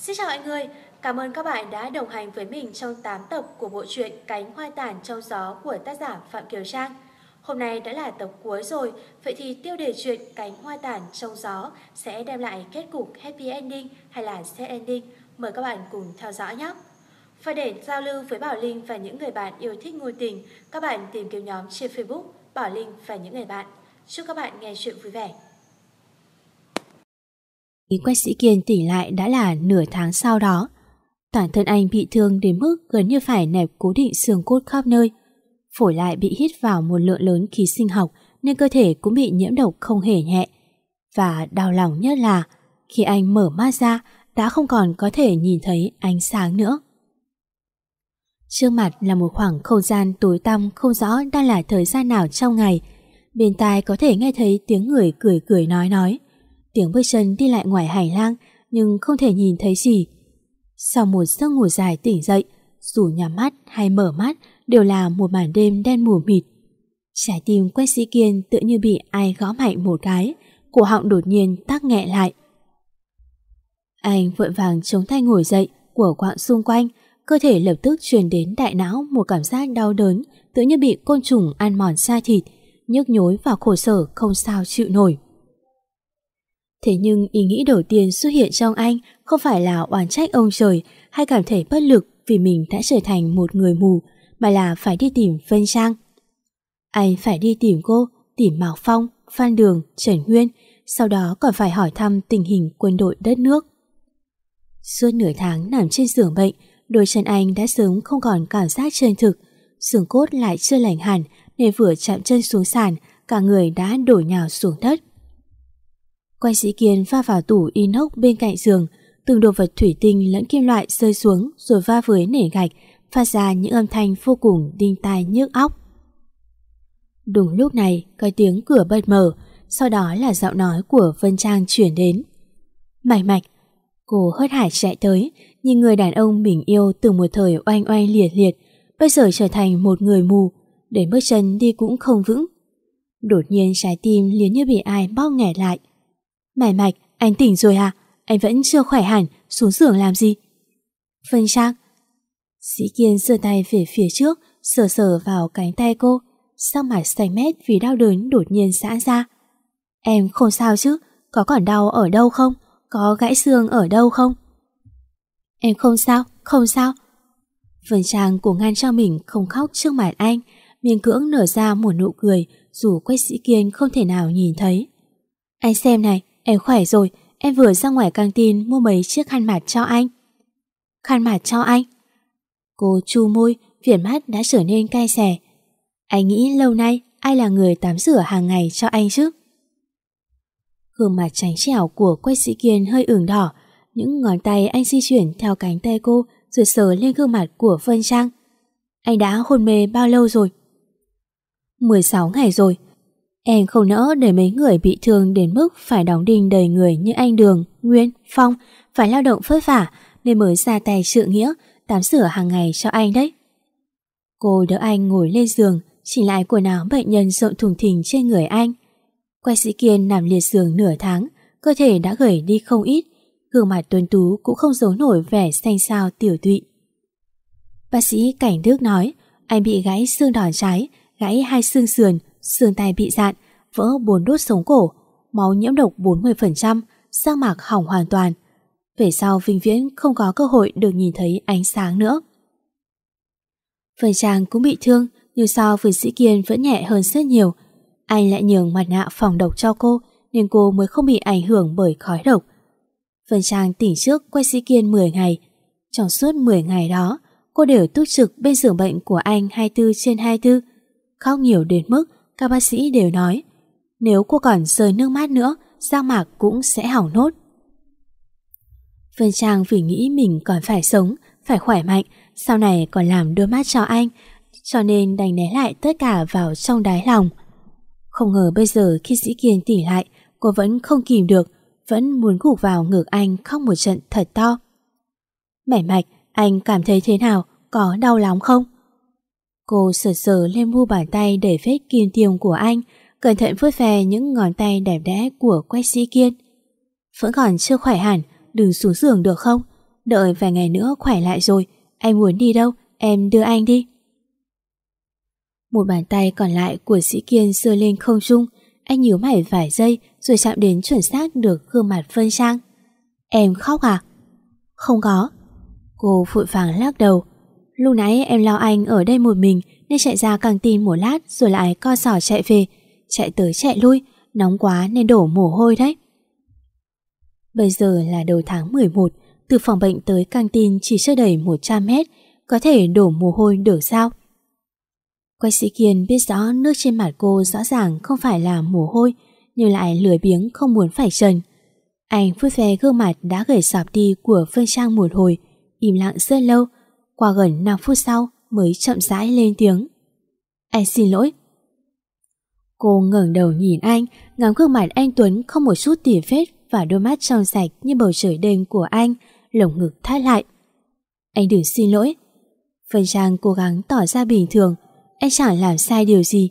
Xin chào mọi người, cảm ơn các bạn đã đồng hành với mình trong 8 tập của bộ truyện Cánh Hoa Tản Trong Gió của tác giả Phạm Kiều Trang. Hôm nay đã là tập cuối rồi, vậy thì tiêu đề truyện Cánh Hoa Tản Trong Gió sẽ đem lại kết cục happy ending hay là sad ending? Mời các bạn cùng theo dõi nhé! Và để giao lưu với Bảo Linh và những người bạn yêu thích ngôn tình, các bạn tìm kiếm nhóm trên Facebook Bảo Linh và những người bạn. Chúc các bạn nghe chuyện vui vẻ. Quách sĩ Kiên tỉnh lại đã là nửa tháng sau đó. Toàn thân anh bị thương đến mức gần như phải nẹp cố định xương cốt khắp nơi. Phổi lại bị hít vào một lượng lớn khí sinh học nên cơ thể cũng bị nhiễm độc không hề nhẹ. Và đau lòng nhất là khi anh mở mắt ra, đã không còn có thể nhìn thấy ánh sáng nữa. Trước mặt là một khoảng không gian tối tăm không rõ đang là thời gian nào trong ngày. Bên tai có thể nghe thấy tiếng người cười cười nói nói. Tiếng bước chân đi lại ngoài hành lang nhưng không thể nhìn thấy gì. Sau một giấc ngủ dài tỉnh dậy, dù nhắm mắt hay mở mắt đều là một màn đêm đen mù mịt. Trái tim quét sĩ kiên tự như bị ai gõ mạnh một cái, cổ họng đột nhiên tắc nghẹ lại. Anh vội vàng chống tay ngồi dậy của quạng xung quanh, cơ thể lập tức truyền đến đại não một cảm giác đau đớn, tự như bị côn trùng ăn mòn da thịt, nhức nhối và khổ sở không sao chịu nổi. Thế nhưng ý nghĩ đầu tiên xuất hiện trong anh không phải là oán trách ông trời hay cảm thấy bất lực vì mình đã trở thành một người mù, mà là phải đi tìm Vân Trang. Anh phải đi tìm cô, tìm Mạc Phong, Phan Đường, Trần Nguyên, sau đó còn phải hỏi thăm tình hình quân đội đất nước. Suốt nửa tháng nằm trên giường bệnh, đôi chân anh đã sớm không còn cảm giác chân thực, xương cốt lại chưa lành hẳn nên vừa chạm chân xuống sàn, cả người đã đổ nhào xuống đất. Quay sĩ kiên pha vào tủ inox bên cạnh giường, từng đồ vật thủy tinh lẫn kim loại rơi xuống rồi va với nền gạch, phát ra những âm thanh vô cùng đinh tai nhức óc. Đúng lúc này, cái tiếng cửa bật mở, sau đó là giọng nói của Vân Trang chuyển đến. Mạch mạch, cô hớt hải chạy tới, nhìn người đàn ông mình yêu từ một thời oanh oanh liệt liệt, bây giờ trở thành một người mù, để bước chân đi cũng không vững. Đột nhiên trái tim liền như bị ai bóp nghẹt lại mải mạch, anh tỉnh rồi à? Anh vẫn chưa khỏe hẳn, xuống giường làm gì? Vân Trang. Sĩ Kiên giơ tay về phía trước, sờ sờ vào cánh tay cô, sắc mặt xanh mét vì đau đớn đột nhiên giãn ra. Em không sao chứ, có còn đau ở đâu không? Có gãy xương ở đâu không? Em không sao, không sao. Vân Trang cố ngăn cho mình không khóc trước mặt anh, miên cưỡng nở ra một nụ cười dù Quách Sĩ Kiên không thể nào nhìn thấy. Anh xem này, em khỏe rồi, em vừa ra ngoài căng tin mua mấy chiếc khăn mặt cho anh. Khăn mặt cho anh? Cô chu môi, viền mắt đã trở nên cay xè. Anh nghĩ lâu nay ai là người tắm rửa hàng ngày cho anh chứ? Gương mặt tránh trẻo của Quách Sĩ Kiên hơi ửng đỏ, những ngón tay anh di chuyển theo cánh tay cô rồi sờ lên gương mặt của Vân Trang. Anh đã hôn mê bao lâu rồi? 16 ngày rồi. Em không nỡ để mấy người bị thương đến mức phải đóng đinh đầy người như anh Đường, Nguyên, Phong phải lao động vất vả nên mới ra tay sự nghĩa tắm sửa hàng ngày cho anh đấy. Cô đỡ anh ngồi lên giường chỉnh lại quần áo bệnh nhân rộn thùng thình trên người anh. Quay sĩ Kiên nằm liệt giường nửa tháng cơ thể đã gầy đi không ít gương mặt tuấn tú cũng không giấu nổi vẻ xanh xao tiểu tụy. Bác sĩ Cảnh Đức nói anh bị gãy xương đòn trái, gãy hai xương sườn, xương tay bị dạn, vỡ bốn đốt sống cổ, máu nhiễm độc 40%, da mạc hỏng hoàn toàn. Về sau Vinh Viễn không có cơ hội được nhìn thấy ánh sáng nữa. Phần Trang cũng bị thương, nhưng sao vừa sĩ Kiên vẫn nhẹ hơn rất nhiều. Anh lại nhường mặt nạ phòng độc cho cô, nên cô mới không bị ảnh hưởng bởi khói độc. Vân Trang tỉnh trước quay sĩ Kiên 10 ngày. Trong suốt 10 ngày đó, cô đều túc trực bên giường bệnh của anh 24 trên 24. Khóc nhiều đến mức các bác sĩ đều nói nếu cô còn rơi nước mắt nữa, Giang Mạc cũng sẽ hỏng nốt. Vân Trang vì nghĩ mình còn phải sống, phải khỏe mạnh, sau này còn làm đôi mắt cho anh, cho nên đành né lại tất cả vào trong đáy lòng. Không ngờ bây giờ khi Sĩ Kiên tỉnh lại, cô vẫn không kìm được, vẫn muốn gục vào ngực anh khóc một trận thật to. Mẻ mạch, anh cảm thấy thế nào? Có đau lắm không? Cô sờ sờ lên mu bàn tay để vết kim tiêm của anh, cẩn thận vuốt ve những ngón tay đẹp đẽ của quách sĩ kiên. Vẫn còn chưa khỏe hẳn, đừng xuống giường được không? Đợi vài ngày nữa khỏe lại rồi, anh muốn đi đâu, em đưa anh đi. Một bàn tay còn lại của sĩ kiên sơ lên không trung, anh nhíu mày vài giây rồi chạm đến chuẩn xác được gương mặt Vân trang. Em khóc à? Không có. Cô vội vàng lắc đầu. Lúc nãy em lo anh ở đây một mình nên chạy ra căng tin một lát rồi lại co sỏ chạy về. Chạy tới chạy lui, nóng quá nên đổ mồ hôi đấy. Bây giờ là đầu tháng 11, từ phòng bệnh tới căng tin chỉ chưa đầy 100 mét, có thể đổ mồ hôi được sao? Quay sĩ Kiên biết rõ nước trên mặt cô rõ ràng không phải là mồ hôi, nhưng lại lười biếng không muốn phải trần. Anh vuốt ve gương mặt đã gầy sọp đi của Phương Trang một hồi, im lặng rất lâu, qua gần 5 phút sau mới chậm rãi lên tiếng. Anh xin lỗi. Cô ngẩng đầu nhìn anh, ngắm gương mặt anh Tuấn không một chút tỉ vết và đôi mắt trong sạch như bầu trời đêm của anh, lồng ngực thắt lại. Anh đừng xin lỗi. Vân Trang cố gắng tỏ ra bình thường, anh chẳng làm sai điều gì.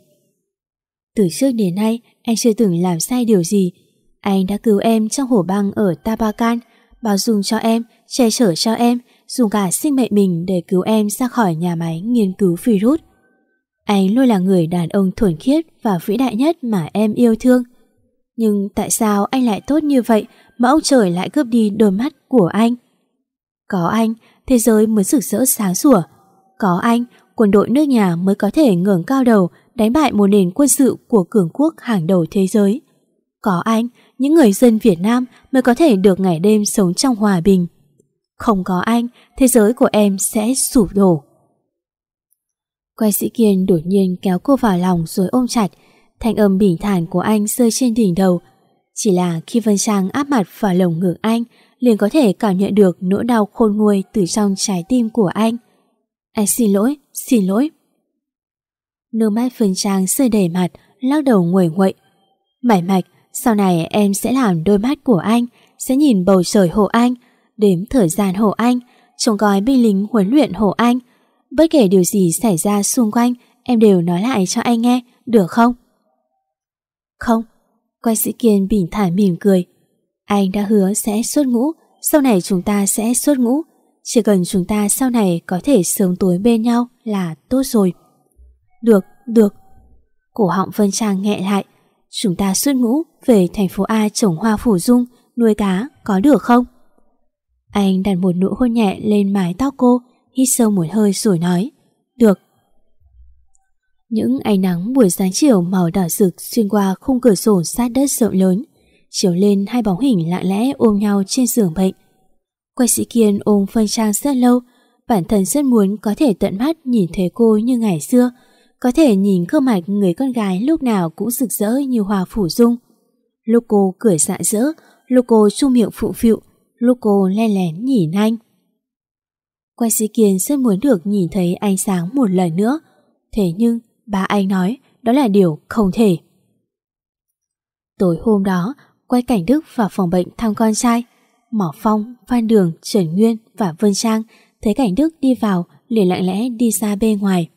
Từ trước đến nay, anh chưa từng làm sai điều gì. Anh đã cứu em trong hổ băng ở Tabakan, bao dung cho em, che chở cho em, dùng cả sinh mệnh mình để cứu em ra khỏi nhà máy nghiên cứu virus. Anh luôn là người đàn ông thuần khiết và vĩ đại nhất mà em yêu thương. Nhưng tại sao anh lại tốt như vậy mà ông trời lại cướp đi đôi mắt của anh? Có anh, thế giới mới rực rỡ sáng sủa. Có anh, quân đội nước nhà mới có thể ngẩng cao đầu đánh bại một nền quân sự của cường quốc hàng đầu thế giới. Có anh, những người dân Việt Nam mới có thể được ngày đêm sống trong hòa bình. Không có anh, thế giới của em sẽ sụp đổ. Quay sĩ Kiên đột nhiên kéo cô vào lòng rồi ôm chặt, thanh âm bình thản của anh rơi trên đỉnh đầu. Chỉ là khi Vân Trang áp mặt vào lồng ngực anh, liền có thể cảm nhận được nỗi đau khôn nguôi từ trong trái tim của anh. Anh xin lỗi, xin lỗi. Nước mắt Vân Trang rơi đầy mặt, lắc đầu nguội nguậy. Mải mạch, sau này em sẽ làm đôi mắt của anh, sẽ nhìn bầu trời hộ anh, đếm thời gian hộ anh, trông gói binh lính huấn luyện hộ anh. Bất kể điều gì xảy ra xung quanh, em đều nói lại cho anh nghe, được không? Không, quay sĩ Kiên bình thản mỉm cười. Anh đã hứa sẽ xuất ngũ, sau này chúng ta sẽ xuất ngũ. Chỉ cần chúng ta sau này có thể sớm tối bên nhau là tốt rồi. Được, được. Cổ họng Vân Trang nghẹ lại. Chúng ta xuất ngũ về thành phố A trồng hoa phủ dung, nuôi cá, có được không? Anh đặt một nụ hôn nhẹ lên mái tóc cô, hít sâu một hơi rồi nói. Được. Những ánh nắng buổi sáng chiều màu đỏ rực xuyên qua khung cửa sổ sát đất rộng lớn, chiếu lên hai bóng hình lặng lẽ ôm nhau trên giường bệnh. Quay sĩ Kiên ôm Phân Trang rất lâu, bản thân rất muốn có thể tận mắt nhìn thấy cô như ngày xưa, có thể nhìn gương mặt người con gái lúc nào cũng rực rỡ như hòa phủ dung. Lúc cô cười dạ rỡ, lúc cô chu miệng phụ phịu, lúc cô len lén nhìn anh. Quay sĩ Kiên rất muốn được nhìn thấy ánh sáng một lần nữa, thế nhưng ba anh nói đó là điều không thể. Tối hôm đó, quay cảnh Đức vào phòng bệnh thăm con trai. Mỏ Phong, Phan Đường, Trần Nguyên và Vân Trang thấy cảnh Đức đi vào liền lặng lẽ đi ra bên ngoài.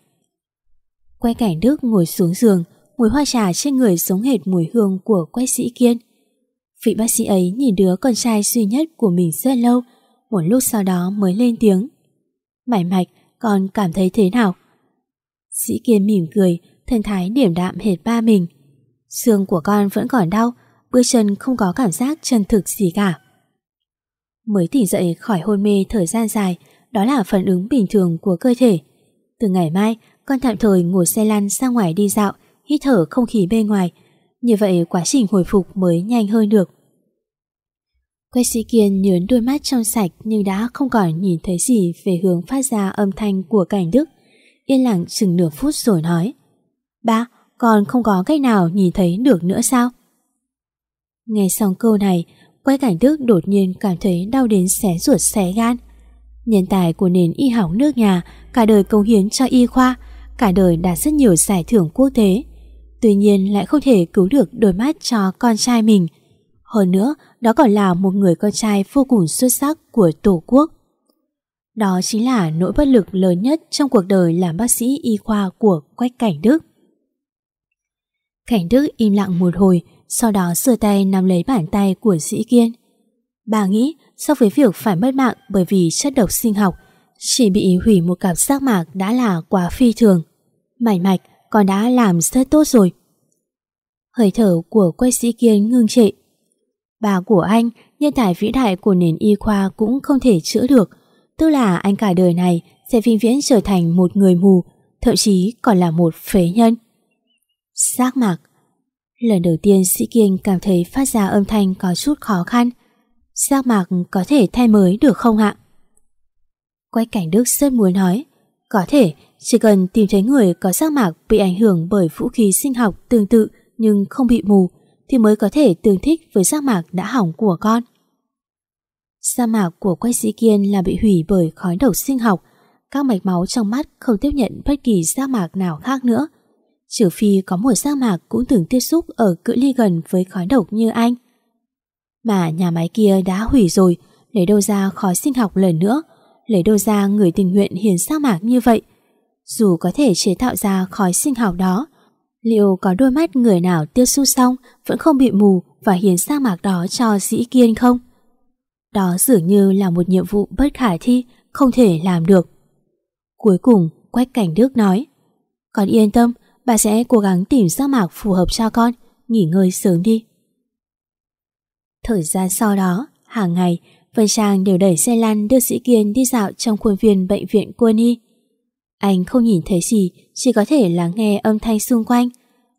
Quay cảnh Đức ngồi xuống giường, mùi hoa trà trên người giống hệt mùi hương của quay sĩ Kiên. Vị bác sĩ ấy nhìn đứa con trai duy nhất của mình rất lâu, một lúc sau đó mới lên tiếng. Mải mạch, con cảm thấy thế nào? Sĩ Kiên mỉm cười, thân thái điểm đạm hệt ba mình. Xương của con vẫn còn đau, bước chân không có cảm giác chân thực gì cả. Mới tỉnh dậy khỏi hôn mê thời gian dài, đó là phản ứng bình thường của cơ thể. Từ ngày mai, con tạm thời ngồi xe lăn ra ngoài đi dạo, hít thở không khí bên ngoài. Như vậy quá trình hồi phục mới nhanh hơn được. Quay sĩ Kiên nhớn đôi mắt trong sạch nhưng đã không còn nhìn thấy gì về hướng phát ra âm thanh của cảnh đức. Yên lặng chừng nửa phút rồi nói Ba, con không có cách nào nhìn thấy được nữa sao? Nghe xong câu này, quay cảnh đức đột nhiên cảm thấy đau đến xé ruột xé gan. Nhân tài của nền y học nước nhà, cả đời công hiến cho y khoa, cả đời đạt rất nhiều giải thưởng quốc tế. Tuy nhiên lại không thể cứu được đôi mắt cho con trai mình. Hơn nữa, đó còn là một người con trai vô cùng xuất sắc của Tổ quốc. Đó chính là nỗi bất lực lớn nhất trong cuộc đời làm bác sĩ y khoa của Quách Cảnh Đức. Cảnh Đức im lặng một hồi, sau đó sửa tay nắm lấy bàn tay của sĩ kiên. Bà nghĩ so với việc phải mất mạng bởi vì chất độc sinh học, chỉ bị hủy một cặp giác mạc đã là quá phi thường. Mảnh mạch còn đã làm rất tốt rồi. Hơi thở của quay sĩ kiên ngưng trệ. Bà của anh, nhân tài vĩ đại của nền y khoa cũng không thể chữa được. Tức là anh cả đời này sẽ vinh viễn trở thành một người mù, thậm chí còn là một phế nhân. Giác mạc Lần đầu tiên sĩ kiên cảm thấy phát ra âm thanh có chút khó khăn. Giác mạc có thể thay mới được không ạ? Quách cảnh Đức rất muốn nói Có thể, chỉ cần tìm thấy người có giác mạc bị ảnh hưởng bởi vũ khí sinh học tương tự nhưng không bị mù thì mới có thể tương thích với giác mạc đã hỏng của con. Giác mạc của Quách Sĩ Kiên là bị hủy bởi khói độc sinh học các mạch máu trong mắt không tiếp nhận bất kỳ giác mạc nào khác nữa trừ phi có một giác mạc cũng từng tiếp xúc ở cự ly gần với khói độc như anh. Mà nhà máy kia đã hủy rồi, lấy đâu ra khói sinh học lần nữa, lấy đâu ra người tình nguyện hiền giác mạc như vậy. Dù có thể chế tạo ra khói sinh học đó, liệu có đôi mắt người nào tiêu su xong vẫn không bị mù và hiến sa mạc đó cho dĩ kiên không? Đó dường như là một nhiệm vụ bất khả thi, không thể làm được. Cuối cùng, Quách Cảnh Đức nói, Con yên tâm, bà sẽ cố gắng tìm sa mạc phù hợp cho con, nghỉ ngơi sớm đi. Thời gian sau đó, hàng ngày, Vân Trang đều đẩy xe lăn đưa Sĩ Kiên đi dạo trong khuôn viên bệnh viện quân y. Anh không nhìn thấy gì, chỉ có thể lắng nghe âm thanh xung quanh.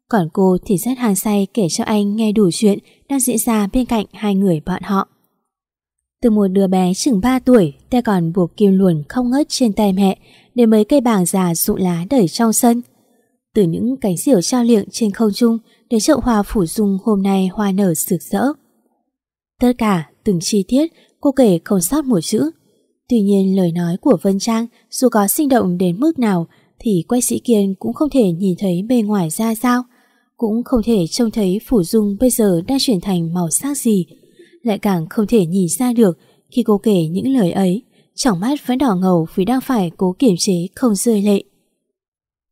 Còn cô thì rất hàng say kể cho anh nghe đủ chuyện đang diễn ra bên cạnh hai người bọn họ. Từ một đứa bé chừng 3 tuổi, tay còn buộc kim luồn không ngớt trên tay mẹ, đến mấy cây bàng già rụng lá đẩy trong sân. Từ những cánh diều trao liệng trên không trung đến chậu hoa phủ dung hôm nay hoa nở rực rỡ. Tất cả, từng chi tiết, cô kể không sót một chữ. Tuy nhiên lời nói của Vân Trang dù có sinh động đến mức nào thì quay sĩ Kiên cũng không thể nhìn thấy bề ngoài ra sao. Cũng không thể trông thấy phủ dung bây giờ đang chuyển thành màu sắc gì. Lại càng không thể nhìn ra được khi cô kể những lời ấy, trong mắt vẫn đỏ ngầu vì đang phải cố kiểm chế không rơi lệ.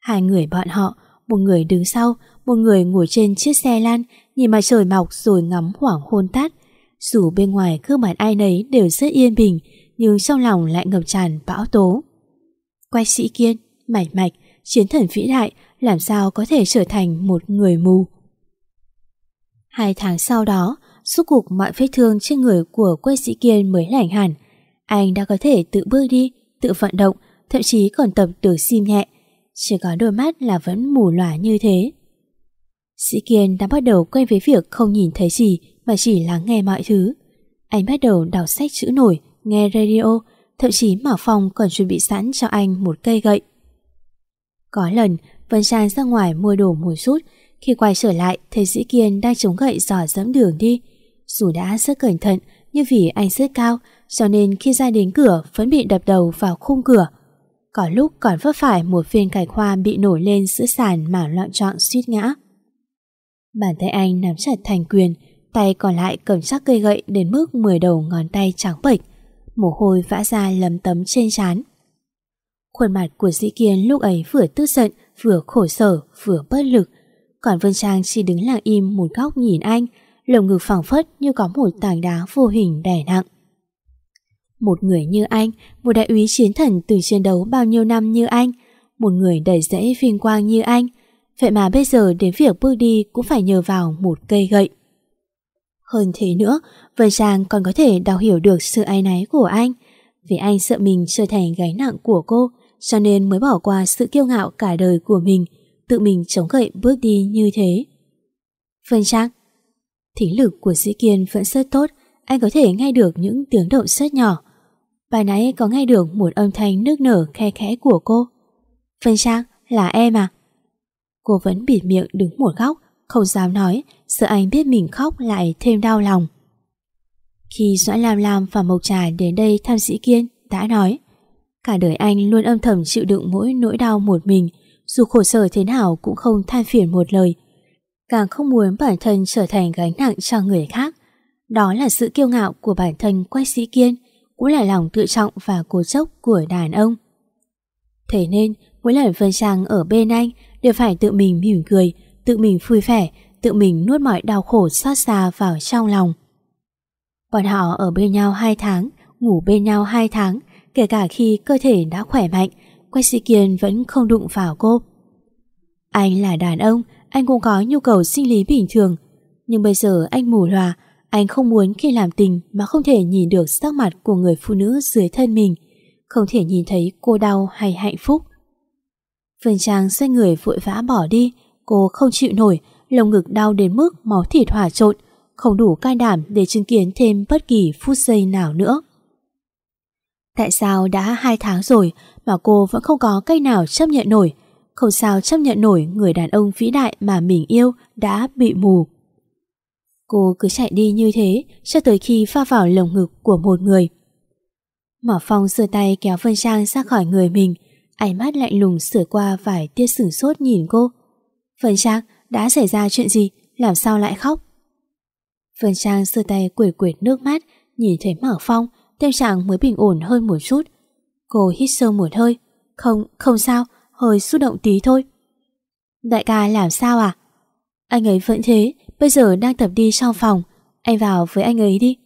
Hai người bọn họ, một người đứng sau, một người ngồi trên chiếc xe lan, nhìn mặt trời mọc rồi ngắm hoàng hôn tắt Dù bên ngoài gương mặt ai nấy đều rất yên bình, nhưng trong lòng lại ngập tràn bão tố. Quay sĩ kiên, mảnh mạch, chiến thần vĩ đại, làm sao có thể trở thành một người mù. Hai tháng sau đó, suốt cục mọi vết thương trên người của quay sĩ kiên mới lành hẳn. Anh đã có thể tự bước đi, tự vận động, thậm chí còn tập được sim nhẹ, chỉ có đôi mắt là vẫn mù lòa như thế. Sĩ Kiên đã bắt đầu quen với việc không nhìn thấy gì mà chỉ lắng nghe mọi thứ. Anh bắt đầu đọc sách chữ nổi, nghe radio, thậm chí mở Phong còn chuẩn bị sẵn cho anh một cây gậy. Có lần, Vân Trang ra ngoài mua đồ một chút, khi quay trở lại thấy dĩ Kiên đang chống gậy dò dẫm đường đi. Dù đã rất cẩn thận, nhưng vì anh rất cao, cho nên khi ra đến cửa vẫn bị đập đầu vào khung cửa, có lúc còn vấp phải một viên cải hoa bị nổi lên giữa sàn mà loạn trọn suýt ngã. Bàn tay anh nắm chặt thành quyền, tay còn lại cầm chắc cây gậy đến mức 10 đầu ngón tay trắng bệch, mồ hôi vã ra lấm tấm trên trán. Khuôn mặt của Dĩ Kiên lúc ấy vừa tức giận, vừa khổ sở, vừa bất lực, còn Vân Trang chỉ đứng lặng im một góc nhìn anh, lồng ngực phẳng phất như có một tảng đá vô hình đè nặng. Một người như anh, một đại úy chiến thần từ chiến đấu bao nhiêu năm như anh, một người đầy rẫy vinh quang như anh, vậy mà bây giờ đến việc bước đi cũng phải nhờ vào một cây gậy. Hơn thế nữa, Vân Trang còn có thể đào hiểu được sự ái náy của anh, vì anh sợ mình trở thành gánh nặng của cô, cho nên mới bỏ qua sự kiêu ngạo cả đời của mình, tự mình chống gậy bước đi như thế. Vân Trang Thính lực của sĩ Kiên vẫn rất tốt, anh có thể nghe được những tiếng động rất nhỏ, Bài nãy có nghe được một âm thanh nước nở khe khẽ của cô. Vân Trang, là em à? Cô vẫn bịt miệng đứng một góc, không dám nói, sợ anh biết mình khóc lại thêm đau lòng. Khi Doãn Lam Lam và Mộc Trà đến đây thăm sĩ kiên, đã nói Cả đời anh luôn âm thầm chịu đựng mỗi nỗi đau một mình, dù khổ sở thế nào cũng không than phiền một lời. Càng không muốn bản thân trở thành gánh nặng cho người khác. Đó là sự kiêu ngạo của bản thân quách sĩ kiên, cũng là lòng tự trọng và cố chốc của đàn ông. Thế nên, mỗi lần Vân Trang ở bên anh đều phải tự mình mỉm cười, tự mình vui vẻ, tự mình nuốt mọi đau khổ xót xa vào trong lòng. Bọn họ ở bên nhau 2 tháng, ngủ bên nhau 2 tháng, kể cả khi cơ thể đã khỏe mạnh, Quách Sĩ Kiên vẫn không đụng vào cô. Anh là đàn ông, anh cũng có nhu cầu sinh lý bình thường, nhưng bây giờ anh mù lòa, anh không muốn khi làm tình mà không thể nhìn được sắc mặt của người phụ nữ dưới thân mình, không thể nhìn thấy cô đau hay hạnh phúc. Vân Trang xoay người vội vã bỏ đi, cô không chịu nổi, lồng ngực đau đến mức máu thịt hòa trộn, không đủ can đảm để chứng kiến thêm bất kỳ phút giây nào nữa. Tại sao đã hai tháng rồi mà cô vẫn không có cách nào chấp nhận nổi, không sao chấp nhận nổi người đàn ông vĩ đại mà mình yêu đã bị mù. Cô cứ chạy đi như thế cho tới khi pha vào lồng ngực của một người. Mỏ Phong giơ tay kéo Vân Trang ra khỏi người mình, ánh mắt lạnh lùng sửa qua vài tia sửng sốt nhìn cô. Vân Trang, đã xảy ra chuyện gì? Làm sao lại khóc? Vân Trang sơ tay quỷ quyệt nước mắt, nhìn thấy Mỏ Phong, tâm trạng mới bình ổn hơn một chút. Cô hít sâu một hơi. Không, không sao, hơi xúc động tí thôi. Đại ca làm sao à? Anh ấy vẫn thế, bây giờ đang tập đi trong phòng. Anh vào với anh ấy đi.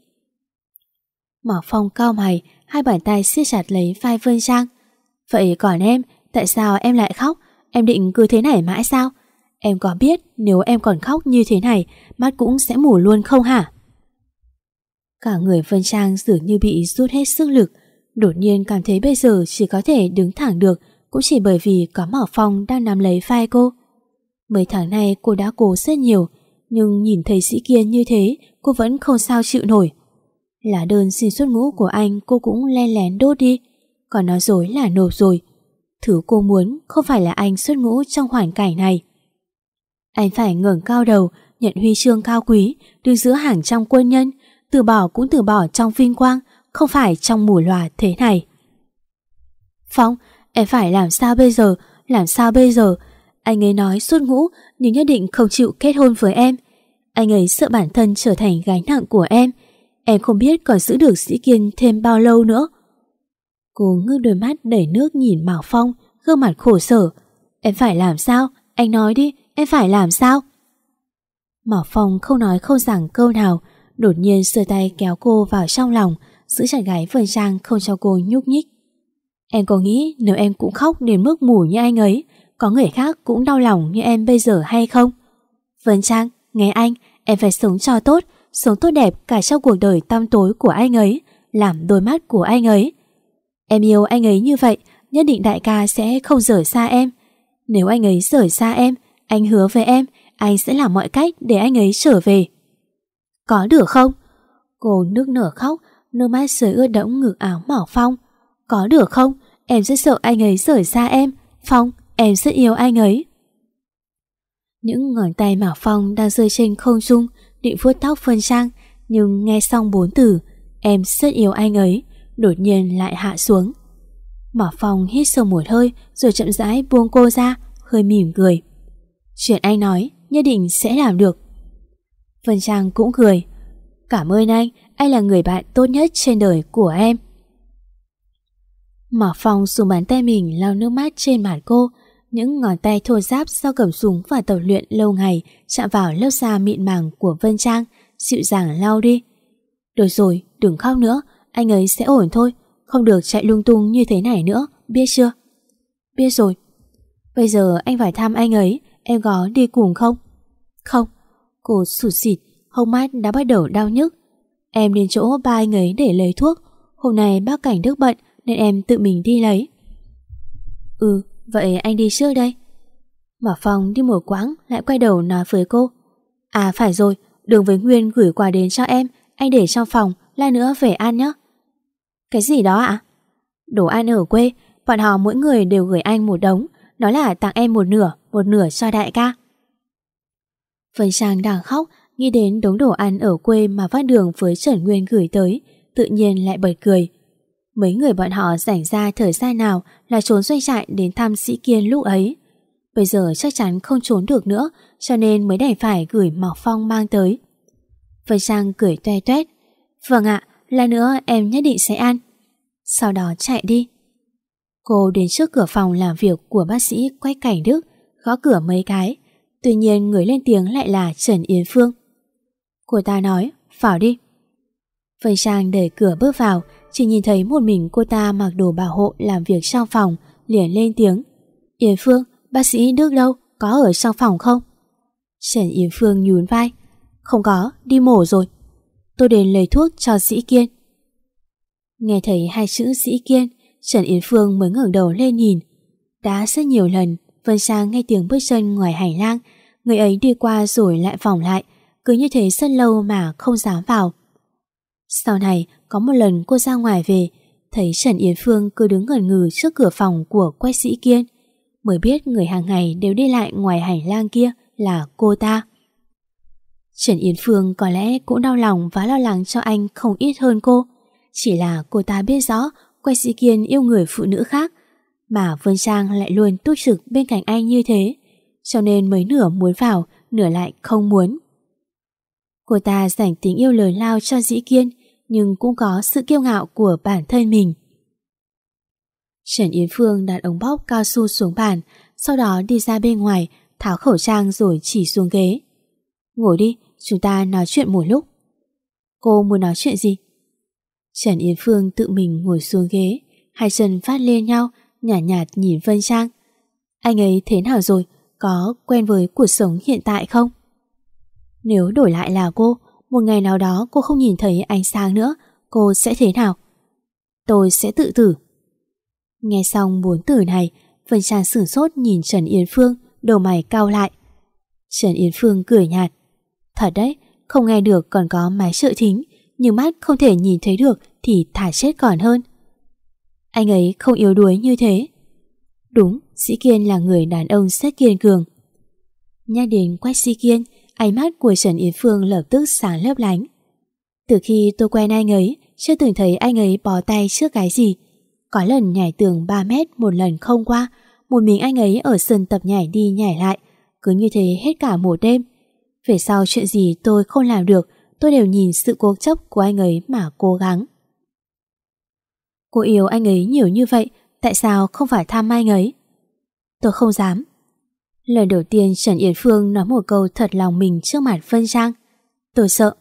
Mỏ Phong cao mày, hai bàn tay siết chặt lấy vai Vân Trang. Vậy còn em, tại sao em lại khóc? Em định cứ thế này mãi sao? Em có biết nếu em còn khóc như thế này, mắt cũng sẽ mù luôn không hả? Cả người Vân Trang dường như bị rút hết sức lực, đột nhiên cảm thấy bây giờ chỉ có thể đứng thẳng được cũng chỉ bởi vì có Mỏ Phong đang nắm lấy vai cô. Mấy tháng nay cô đã cố rất nhiều, nhưng nhìn thấy sĩ kia như thế, cô vẫn không sao chịu nổi. Lá đơn xin xuất ngũ của anh cô cũng len lén đốt đi, còn nói dối là nộp rồi. Thứ cô muốn không phải là anh xuất ngũ trong hoàn cảnh này. Anh phải ngẩng cao đầu, nhận huy chương cao quý, đứng giữa hàng trăm quân nhân, từ bỏ cũng từ bỏ trong vinh quang, không phải trong mù lòa thế này. Phong, em phải làm sao bây giờ, làm sao bây giờ? Anh ấy nói suốt ngũ nhưng nhất định không chịu kết hôn với em. Anh ấy sợ bản thân trở thành gánh nặng của em. Em không biết còn giữ được Sĩ Kiên thêm bao lâu nữa. Cô ngước đôi mắt đầy nước nhìn Mạc Phong, gương mặt khổ sở. Em phải làm sao? Anh nói đi, em phải làm sao? Mỏ Phong không nói không rằng câu nào, đột nhiên sửa tay kéo cô vào trong lòng, giữ chặt gái Vân Trang không cho cô nhúc nhích. Em có nghĩ nếu em cũng khóc đến mức mù như anh ấy, có người khác cũng đau lòng như em bây giờ hay không? Vân Trang, nghe anh, em phải sống cho tốt, sống tốt đẹp cả trong cuộc đời tăm tối của anh ấy, làm đôi mắt của anh ấy. Em yêu anh ấy như vậy, nhất định đại ca sẽ không rời xa em. Nếu anh ấy rời xa em, anh hứa với em, anh sẽ làm mọi cách để anh ấy trở về. Có được không? Cô nước nở khóc, nước mắt rơi ướt đẫm ngực áo mỏ Phong. Có được không? Em rất sợ anh ấy rời xa em. Phong, em rất yêu anh ấy. Những ngón tay mỏ Phong đang rơi trên không trung định vuốt tóc Phân Trang nhưng nghe xong bốn từ em rất yêu anh ấy đột nhiên lại hạ xuống. Mỏ Phong hít sâu một hơi rồi chậm rãi buông cô ra hơi mỉm cười. Chuyện anh nói nhất định sẽ làm được. Vân Trang cũng cười. Cảm ơn anh, anh là người bạn tốt nhất trên đời của em. Mỏ Phong dùng bàn tay mình lau nước mắt trên mặt cô, những ngón tay thô ráp do cầm súng và tập luyện lâu ngày chạm vào lớp da mịn màng của Vân Trang, dịu dàng lau đi. Được rồi, đừng khóc nữa, anh ấy sẽ ổn thôi, không được chạy lung tung như thế này nữa, biết chưa? Biết rồi. Bây giờ anh phải thăm anh ấy, em có đi cùng không? Không. Cô sụt xịt, hông mắt đã bắt đầu đau nhức. Em đến chỗ ba anh ấy để lấy thuốc. Hôm nay bác Cảnh Đức bận nên em tự mình đi lấy. Ừ, vậy anh đi trước đây. Mà Phong đi một quãng lại quay đầu nói với cô. À phải rồi, đường với Nguyên gửi quà đến cho em, anh để trong phòng, lai nữa về ăn nhé. Cái gì đó ạ? Đồ ăn ở quê, bọn họ mỗi người đều gửi anh một đống, nói là tặng em một nửa, một nửa cho đại ca. Vân Trang đang khóc, nghĩ đến đống đồ ăn ở quê mà vác đường với Trần Nguyên gửi tới, tự nhiên lại bật cười. Mấy người bọn họ rảnh ra thời gian nào là trốn doanh trại đến thăm sĩ kiên lúc ấy. Bây giờ chắc chắn không trốn được nữa, cho nên mới đành phải gửi Mọc Phong mang tới. Vân Trang cười toe toét. Vâng ạ, là nữa em nhất định sẽ ăn. Sau đó chạy đi. Cô đến trước cửa phòng làm việc của bác sĩ Quách Cảnh Đức, gõ cửa mấy cái. Tuy nhiên người lên tiếng lại là Trần Yến Phương. Cô ta nói, vào đi. Vân Trang đẩy cửa bước vào, chỉ nhìn thấy một mình cô ta mặc đồ bảo hộ làm việc trong phòng, liền lên tiếng. Yến Phương, bác sĩ Đức đâu, có ở trong phòng không? Trần Yến Phương nhún vai. Không có, đi mổ rồi. Tôi đến lấy thuốc cho sĩ kiên. Nghe thấy hai chữ sĩ kiên, Trần Yến Phương mới ngẩng đầu lên nhìn. Đã rất nhiều lần, Vân Sang nghe tiếng bước chân ngoài hành lang, người ấy đi qua rồi lại vòng lại, cứ như thế rất lâu mà không dám vào. Sau này, có một lần cô ra ngoài về, thấy Trần Yến Phương cứ đứng ngẩn ngừ trước cửa phòng của quách sĩ kiên, mới biết người hàng ngày đều đi lại ngoài hành lang kia là cô ta. Trần Yến Phương có lẽ cũng đau lòng và lo lắng cho anh không ít hơn cô. Chỉ là cô ta biết rõ Quách Sĩ Kiên yêu người phụ nữ khác mà Vân Trang lại luôn túc trực bên cạnh anh như thế cho nên mấy nửa muốn vào nửa lại không muốn. Cô ta dành tình yêu lời lao cho Dĩ Kiên nhưng cũng có sự kiêu ngạo của bản thân mình. Trần Yến Phương đặt ống bóc cao su xuống bàn sau đó đi ra bên ngoài tháo khẩu trang rồi chỉ xuống ghế. Ngồi đi, chúng ta nói chuyện một lúc. Cô muốn nói chuyện gì? Trần Yến Phương tự mình ngồi xuống ghế, hai chân phát lên nhau, nhả nhạt, nhạt nhìn Vân Trang. Anh ấy thế nào rồi? Có quen với cuộc sống hiện tại không? Nếu đổi lại là cô, một ngày nào đó cô không nhìn thấy ánh sáng nữa, cô sẽ thế nào? Tôi sẽ tự tử. Nghe xong bốn từ này, Vân Trang sửng sốt nhìn Trần Yến Phương, đầu mày cao lại. Trần Yến Phương cười nhạt. Thật đấy, không nghe được còn có máy trợ thính, nhưng mắt không thể nhìn thấy được thì thả chết còn hơn. Anh ấy không yếu đuối như thế. Đúng, Sĩ Kiên là người đàn ông rất kiên cường. Nhắc đến Quách Sĩ Kiên, ánh mắt của Trần Yến Phương lập tức sáng lấp lánh. Từ khi tôi quen anh ấy, chưa từng thấy anh ấy bó tay trước cái gì. Có lần nhảy tường 3 mét một lần không qua, một mình anh ấy ở sân tập nhảy đi nhảy lại, cứ như thế hết cả một đêm. Về sau chuyện gì tôi không làm được, tôi đều nhìn sự cố chấp của anh ấy mà cố gắng. Cô yêu anh ấy nhiều như vậy, tại sao không phải tham anh ấy? Tôi không dám. Lần đầu tiên Trần Yến Phương nói một câu thật lòng mình trước mặt Vân Trang. Tôi sợ.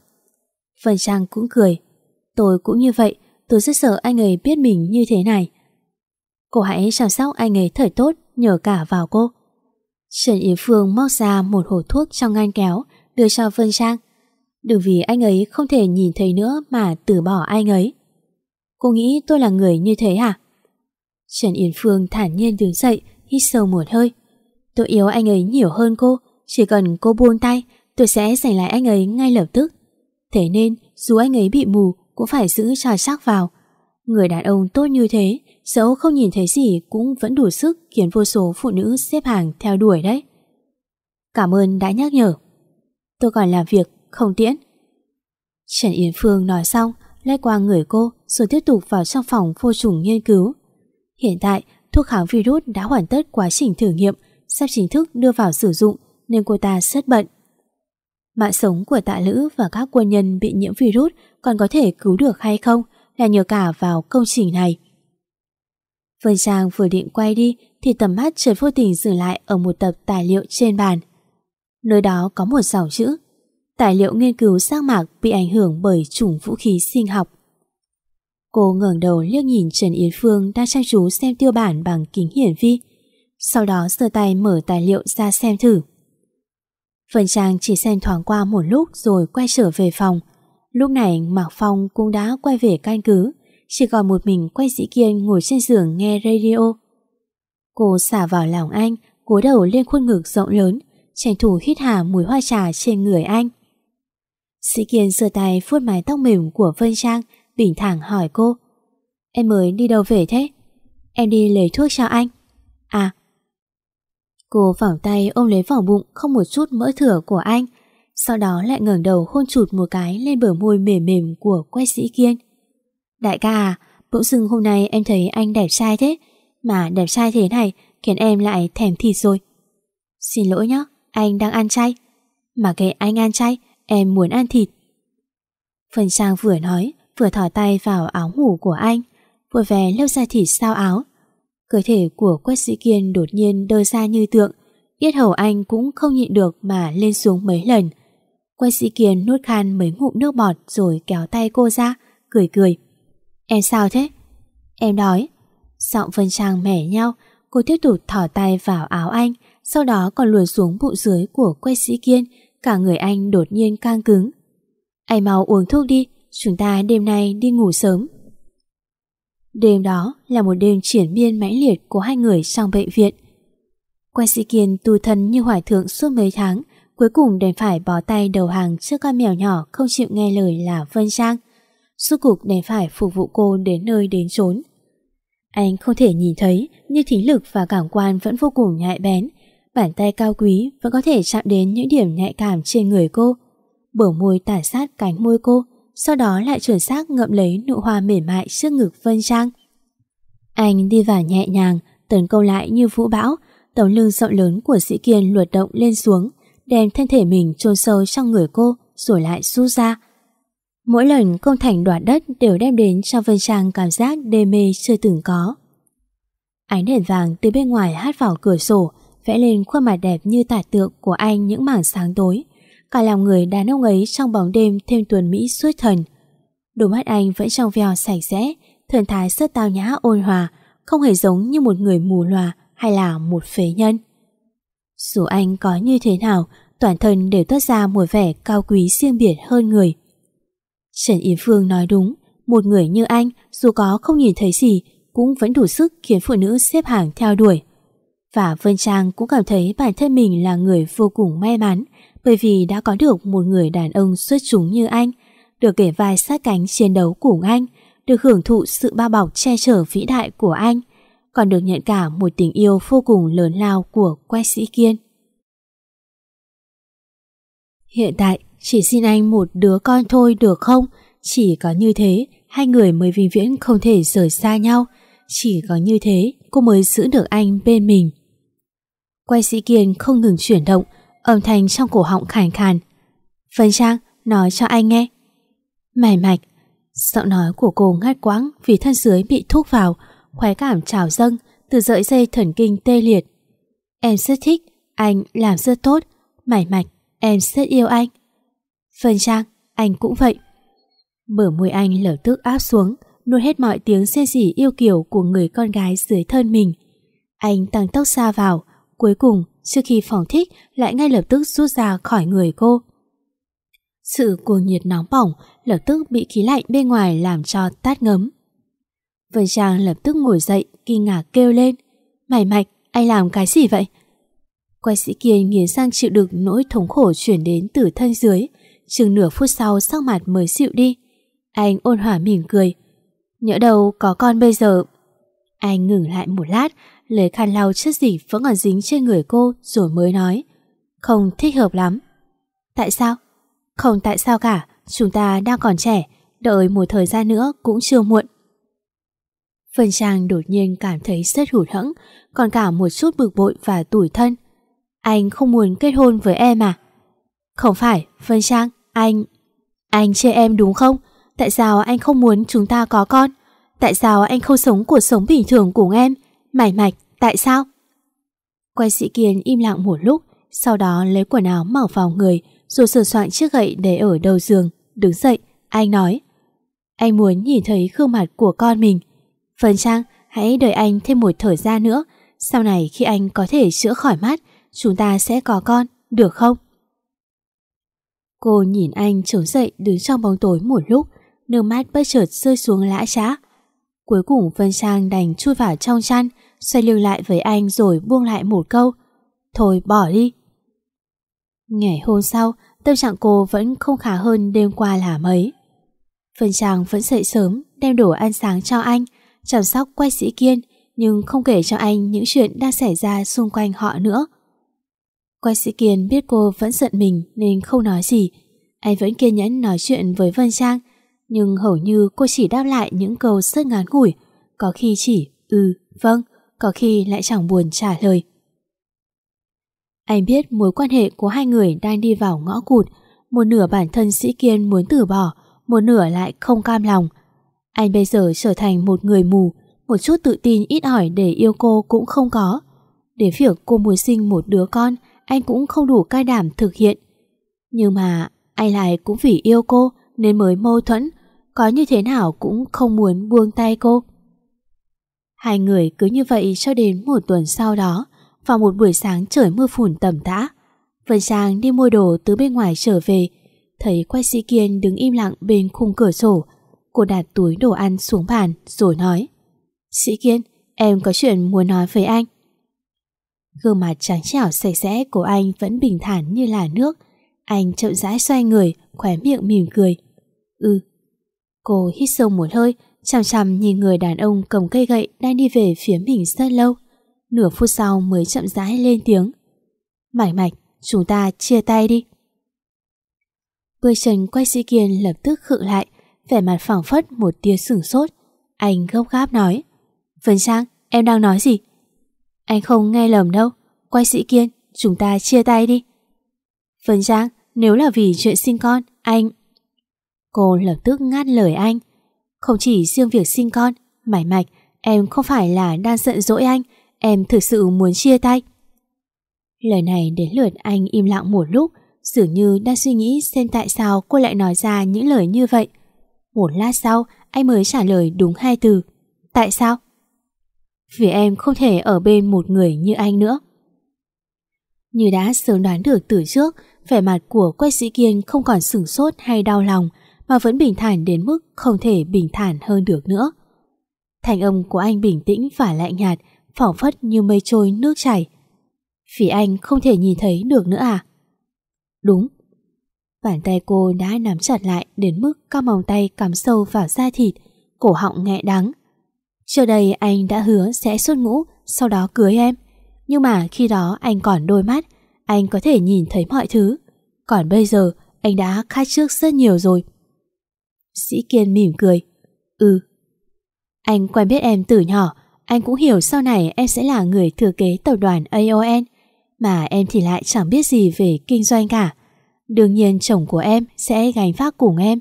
Vân Trang cũng cười. Tôi cũng như vậy, tôi rất sợ anh ấy biết mình như thế này. Cô hãy chăm sóc anh ấy thời tốt, nhờ cả vào cô. Trần Yến Phương móc ra một hộp thuốc trong ngăn kéo, đưa cho Vân Trang. Đừng vì anh ấy không thể nhìn thấy nữa mà từ bỏ anh ấy. Cô nghĩ tôi là người như thế à? Trần Yến Phương thản nhiên đứng dậy, hít sâu một hơi. Tôi yêu anh ấy nhiều hơn cô, chỉ cần cô buông tay, tôi sẽ giành lại anh ấy ngay lập tức. Thế nên, dù anh ấy bị mù, cũng phải giữ cho sắc vào. Người đàn ông tốt như thế, dẫu không nhìn thấy gì cũng vẫn đủ sức khiến vô số phụ nữ xếp hàng theo đuổi đấy. Cảm ơn đã nhắc nhở. Tôi còn làm việc, không tiễn. Trần Yến Phương nói xong, lách qua người cô rồi tiếp tục vào trong phòng vô trùng nghiên cứu. Hiện tại, thuốc kháng virus đã hoàn tất quá trình thử nghiệm, sắp chính thức đưa vào sử dụng nên cô ta rất bận. Mạng sống của tạ lữ và các quân nhân bị nhiễm virus còn có thể cứu được hay không là nhờ cả vào công trình này. Vân Trang vừa định quay đi thì tầm mắt chợt vô tình dừng lại ở một tập tài liệu trên bàn. Nơi đó có một dòng chữ Tài liệu nghiên cứu xác mạc bị ảnh hưởng bởi chủng vũ khí sinh học. Cô ngẩng đầu liếc nhìn Trần Yến Phương đang chăm chú xem tiêu bản bằng kính hiển vi, sau đó giơ tay mở tài liệu ra xem thử. Phần Trang chỉ xem thoáng qua một lúc rồi quay trở về phòng. Lúc này Mạc Phong cũng đã quay về căn cứ, chỉ còn một mình quay sĩ kiên ngồi trên giường nghe radio. Cô xả vào lòng anh, cúi đầu lên khuôn ngực rộng lớn, tranh thủ hít hà mùi hoa trà trên người anh. Sĩ Kiên sửa tay vuốt mái tóc mềm của Vân Trang, bình thản hỏi cô. Em mới đi đâu về thế? Em đi lấy thuốc cho anh. À. Cô vòng tay ôm lấy vỏ bụng không một chút mỡ thừa của anh, sau đó lại ngẩng đầu hôn chụt một cái lên bờ môi mềm mềm của quay sĩ Kiên. Đại ca à, bỗng dưng hôm nay em thấy anh đẹp trai thế, mà đẹp trai thế này khiến em lại thèm thịt rồi. Xin lỗi nhé, anh đang ăn chay. Mà kệ anh ăn chay, em muốn ăn thịt. Phần Trang vừa nói, vừa thỏ tay vào áo ngủ của anh, vừa về lớp ra thịt sao áo. Cơ thể của Quách Sĩ Kiên đột nhiên đơ ra như tượng, yết hầu anh cũng không nhịn được mà lên xuống mấy lần. Quách Sĩ Kiên nuốt khan mấy ngụm nước bọt rồi kéo tay cô ra, cười cười. Em sao thế? Em đói. Giọng Vân Trang mẻ nhau, cô tiếp tục thỏ tay vào áo anh, sau đó còn luồn xuống bụng dưới của Quách sĩ kiên, cả người anh đột nhiên căng cứng. Anh mau uống thuốc đi, chúng ta đêm nay đi ngủ sớm. Đêm đó là một đêm triển miên mãnh liệt của hai người trong bệnh viện. quan sĩ kiên tu thân như hoài thượng suốt mấy tháng, cuối cùng đành phải bỏ tay đầu hàng trước con mèo nhỏ không chịu nghe lời là Vân Trang. Suốt cục đành phải phục vụ cô đến nơi đến chốn. Anh không thể nhìn thấy, nhưng thính lực và cảm quan vẫn vô cùng nhạy bén. Bàn tay cao quý vẫn có thể chạm đến những điểm nhạy cảm trên người cô. Bờ môi tả sát cánh môi cô, sau đó lại chuẩn xác ngậm lấy nụ hoa mềm mại trước ngực Vân Trang. Anh đi vào nhẹ nhàng, tấn công lại như vũ bão, tấm lưng rộng lớn của sĩ kiên luật động lên xuống, đem thân thể mình chôn sâu trong người cô rồi lại rút ra. Mỗi lần công thành đoạt đất đều đem đến cho Vân Trang cảm giác đê mê chưa từng có. Ánh đèn vàng từ bên ngoài hát vào cửa sổ, vẽ lên khuôn mặt đẹp như tả tượng của anh những mảng sáng tối. Cả lòng người đàn ông ấy trong bóng đêm thêm tuần Mỹ suốt thần. Đôi mắt anh vẫn trong veo sạch sẽ, thần thái rất tao nhã ôn hòa, không hề giống như một người mù loà hay là một phế nhân. Dù anh có như thế nào, toàn thân đều toát ra một vẻ cao quý riêng biệt hơn người. Trần Yến Phương nói đúng, một người như anh dù có không nhìn thấy gì cũng vẫn đủ sức khiến phụ nữ xếp hàng theo đuổi. Và Vân Trang cũng cảm thấy bản thân mình là người vô cùng may mắn bởi vì đã có được một người đàn ông xuất chúng như anh, được kể vai sát cánh chiến đấu cùng anh, được hưởng thụ sự bao bọc che chở vĩ đại của anh, còn được nhận cả một tình yêu vô cùng lớn lao của quay sĩ Kiên. Hiện tại, chỉ xin anh một đứa con thôi được không? Chỉ có như thế, hai người mới vinh viễn không thể rời xa nhau. Chỉ có như thế, cô mới giữ được anh bên mình. Quay sĩ Kiên không ngừng chuyển động, âm thanh trong cổ họng khàn khàn. Vân Trang, nói cho anh nghe. Mải mạch, giọng nói của cô ngắt quãng vì thân dưới bị thúc vào, khoái cảm trào dâng từ rợi dây thần kinh tê liệt. Em rất thích, anh làm rất tốt, mải mạch, em rất yêu anh. Vân Trang, anh cũng vậy. Bờ môi anh lở tức áp xuống, nuốt hết mọi tiếng xe xỉ yêu kiều của người con gái dưới thân mình. Anh tăng tốc xa vào, cuối cùng trước khi phỏng thích lại ngay lập tức rút ra khỏi người cô. Sự cuồng nhiệt nóng bỏng lập tức bị khí lạnh bên ngoài làm cho tát ngấm. Vân Trang lập tức ngồi dậy, kinh ngạc kêu lên. Mày mạch, anh làm cái gì vậy? Quay sĩ kia nghiến sang chịu được nỗi thống khổ chuyển đến từ thân dưới. Chừng nửa phút sau sắc mặt mới dịu đi. Anh ôn hòa mỉm cười. Nhỡ đâu có con bây giờ. Anh ngừng lại một lát, lấy khăn lau chất gì vẫn còn dính trên người cô rồi mới nói. Không thích hợp lắm. Tại sao? Không tại sao cả, chúng ta đang còn trẻ, đợi một thời gian nữa cũng chưa muộn. Vân Trang đột nhiên cảm thấy rất hụt hẫng, còn cả một chút bực bội và tủi thân. Anh không muốn kết hôn với em à? Không phải, Vân Trang, anh... Anh chê em đúng không? Tại sao anh không muốn chúng ta có con? Tại sao anh không sống cuộc sống bình thường cùng em? Mải mạch, tại sao? Quay sĩ Kiên im lặng một lúc, sau đó lấy quần áo mặc vào người, rồi sửa soạn chiếc gậy để ở đầu giường. Đứng dậy, anh nói. Anh muốn nhìn thấy gương mặt của con mình. Vân Trang, hãy đợi anh thêm một thời gian nữa. Sau này khi anh có thể chữa khỏi mắt, chúng ta sẽ có con, được không? Cô nhìn anh trốn dậy đứng trong bóng tối một lúc, nước mắt bất chợt rơi xuống lã trá. Cuối cùng Vân Trang đành chui vào trong chăn, xoay lưng lại với anh rồi buông lại một câu. Thôi bỏ đi. Ngày hôm sau, tâm trạng cô vẫn không khá hơn đêm qua là mấy. Vân Trang vẫn dậy sớm, đem đồ ăn sáng cho anh, chăm sóc quay sĩ kiên, nhưng không kể cho anh những chuyện đang xảy ra xung quanh họ nữa. Quay sĩ kiên biết cô vẫn giận mình nên không nói gì. Anh vẫn kiên nhẫn nói chuyện với Vân Trang, nhưng hầu như cô chỉ đáp lại những câu rất ngắn ngủi, có khi chỉ ừ, vâng, có khi lại chẳng buồn trả lời. Anh biết mối quan hệ của hai người đang đi vào ngõ cụt, một nửa bản thân Sĩ Kiên muốn từ bỏ, một nửa lại không cam lòng. Anh bây giờ trở thành một người mù, một chút tự tin ít ỏi để yêu cô cũng không có. Để việc cô muốn sinh một đứa con, anh cũng không đủ can đảm thực hiện. Nhưng mà anh lại cũng vì yêu cô nên mới mâu thuẫn, có như thế nào cũng không muốn buông tay cô. Hai người cứ như vậy cho đến một tuần sau đó, vào một buổi sáng trời mưa phùn tầm tã. Vân Trang đi mua đồ từ bên ngoài trở về, thấy quay sĩ Kiên đứng im lặng bên khung cửa sổ. Cô đặt túi đồ ăn xuống bàn rồi nói Sĩ Kiên, em có chuyện muốn nói với anh. Gương mặt trắng trẻo sạch sẽ của anh vẫn bình thản như là nước. Anh chậm rãi xoay người, khóe miệng mỉm cười. Ừ. Cô hít sâu một hơi, chằm chằm nhìn người đàn ông cầm cây gậy đang đi về phía mình rất lâu. Nửa phút sau mới chậm rãi lên tiếng. Mạch mạch, chúng ta chia tay đi. Bước chân quay sĩ kiên lập tức khựng lại, vẻ mặt phẳng phất một tia sửng sốt. Anh gấp gáp nói. Vân Trang, em đang nói gì? Anh không nghe lầm đâu. Quay sĩ kiên, chúng ta chia tay đi. Vân Trang, nếu là vì chuyện sinh con, anh... Cô lập tức ngắt lời anh. Không chỉ riêng việc sinh con, mải mạch, em không phải là đang giận dỗi anh, em thực sự muốn chia tay. Lời này đến lượt anh im lặng một lúc, dường như đang suy nghĩ xem tại sao cô lại nói ra những lời như vậy. Một lát sau, anh mới trả lời đúng hai từ. Tại sao? Vì em không thể ở bên một người như anh nữa. Như đã sớm đoán được từ trước, vẻ mặt của quách sĩ kiên không còn sửng sốt hay đau lòng, mà vẫn bình thản đến mức không thể bình thản hơn được nữa. Thành âm của anh bình tĩnh và lạnh nhạt, phỏng phất như mây trôi nước chảy. Vì anh không thể nhìn thấy được nữa à? Đúng. Bàn tay cô đã nắm chặt lại đến mức các móng tay cắm sâu vào da thịt, cổ họng nghẹ đắng. Trước đây anh đã hứa sẽ xuất ngũ, sau đó cưới em. Nhưng mà khi đó anh còn đôi mắt, anh có thể nhìn thấy mọi thứ. Còn bây giờ, anh đã khai trước rất nhiều rồi. Sĩ Kiên mỉm cười. Ừ. Anh quen biết em từ nhỏ, anh cũng hiểu sau này em sẽ là người thừa kế tập đoàn AON, mà em thì lại chẳng biết gì về kinh doanh cả. Đương nhiên chồng của em sẽ gánh vác cùng em.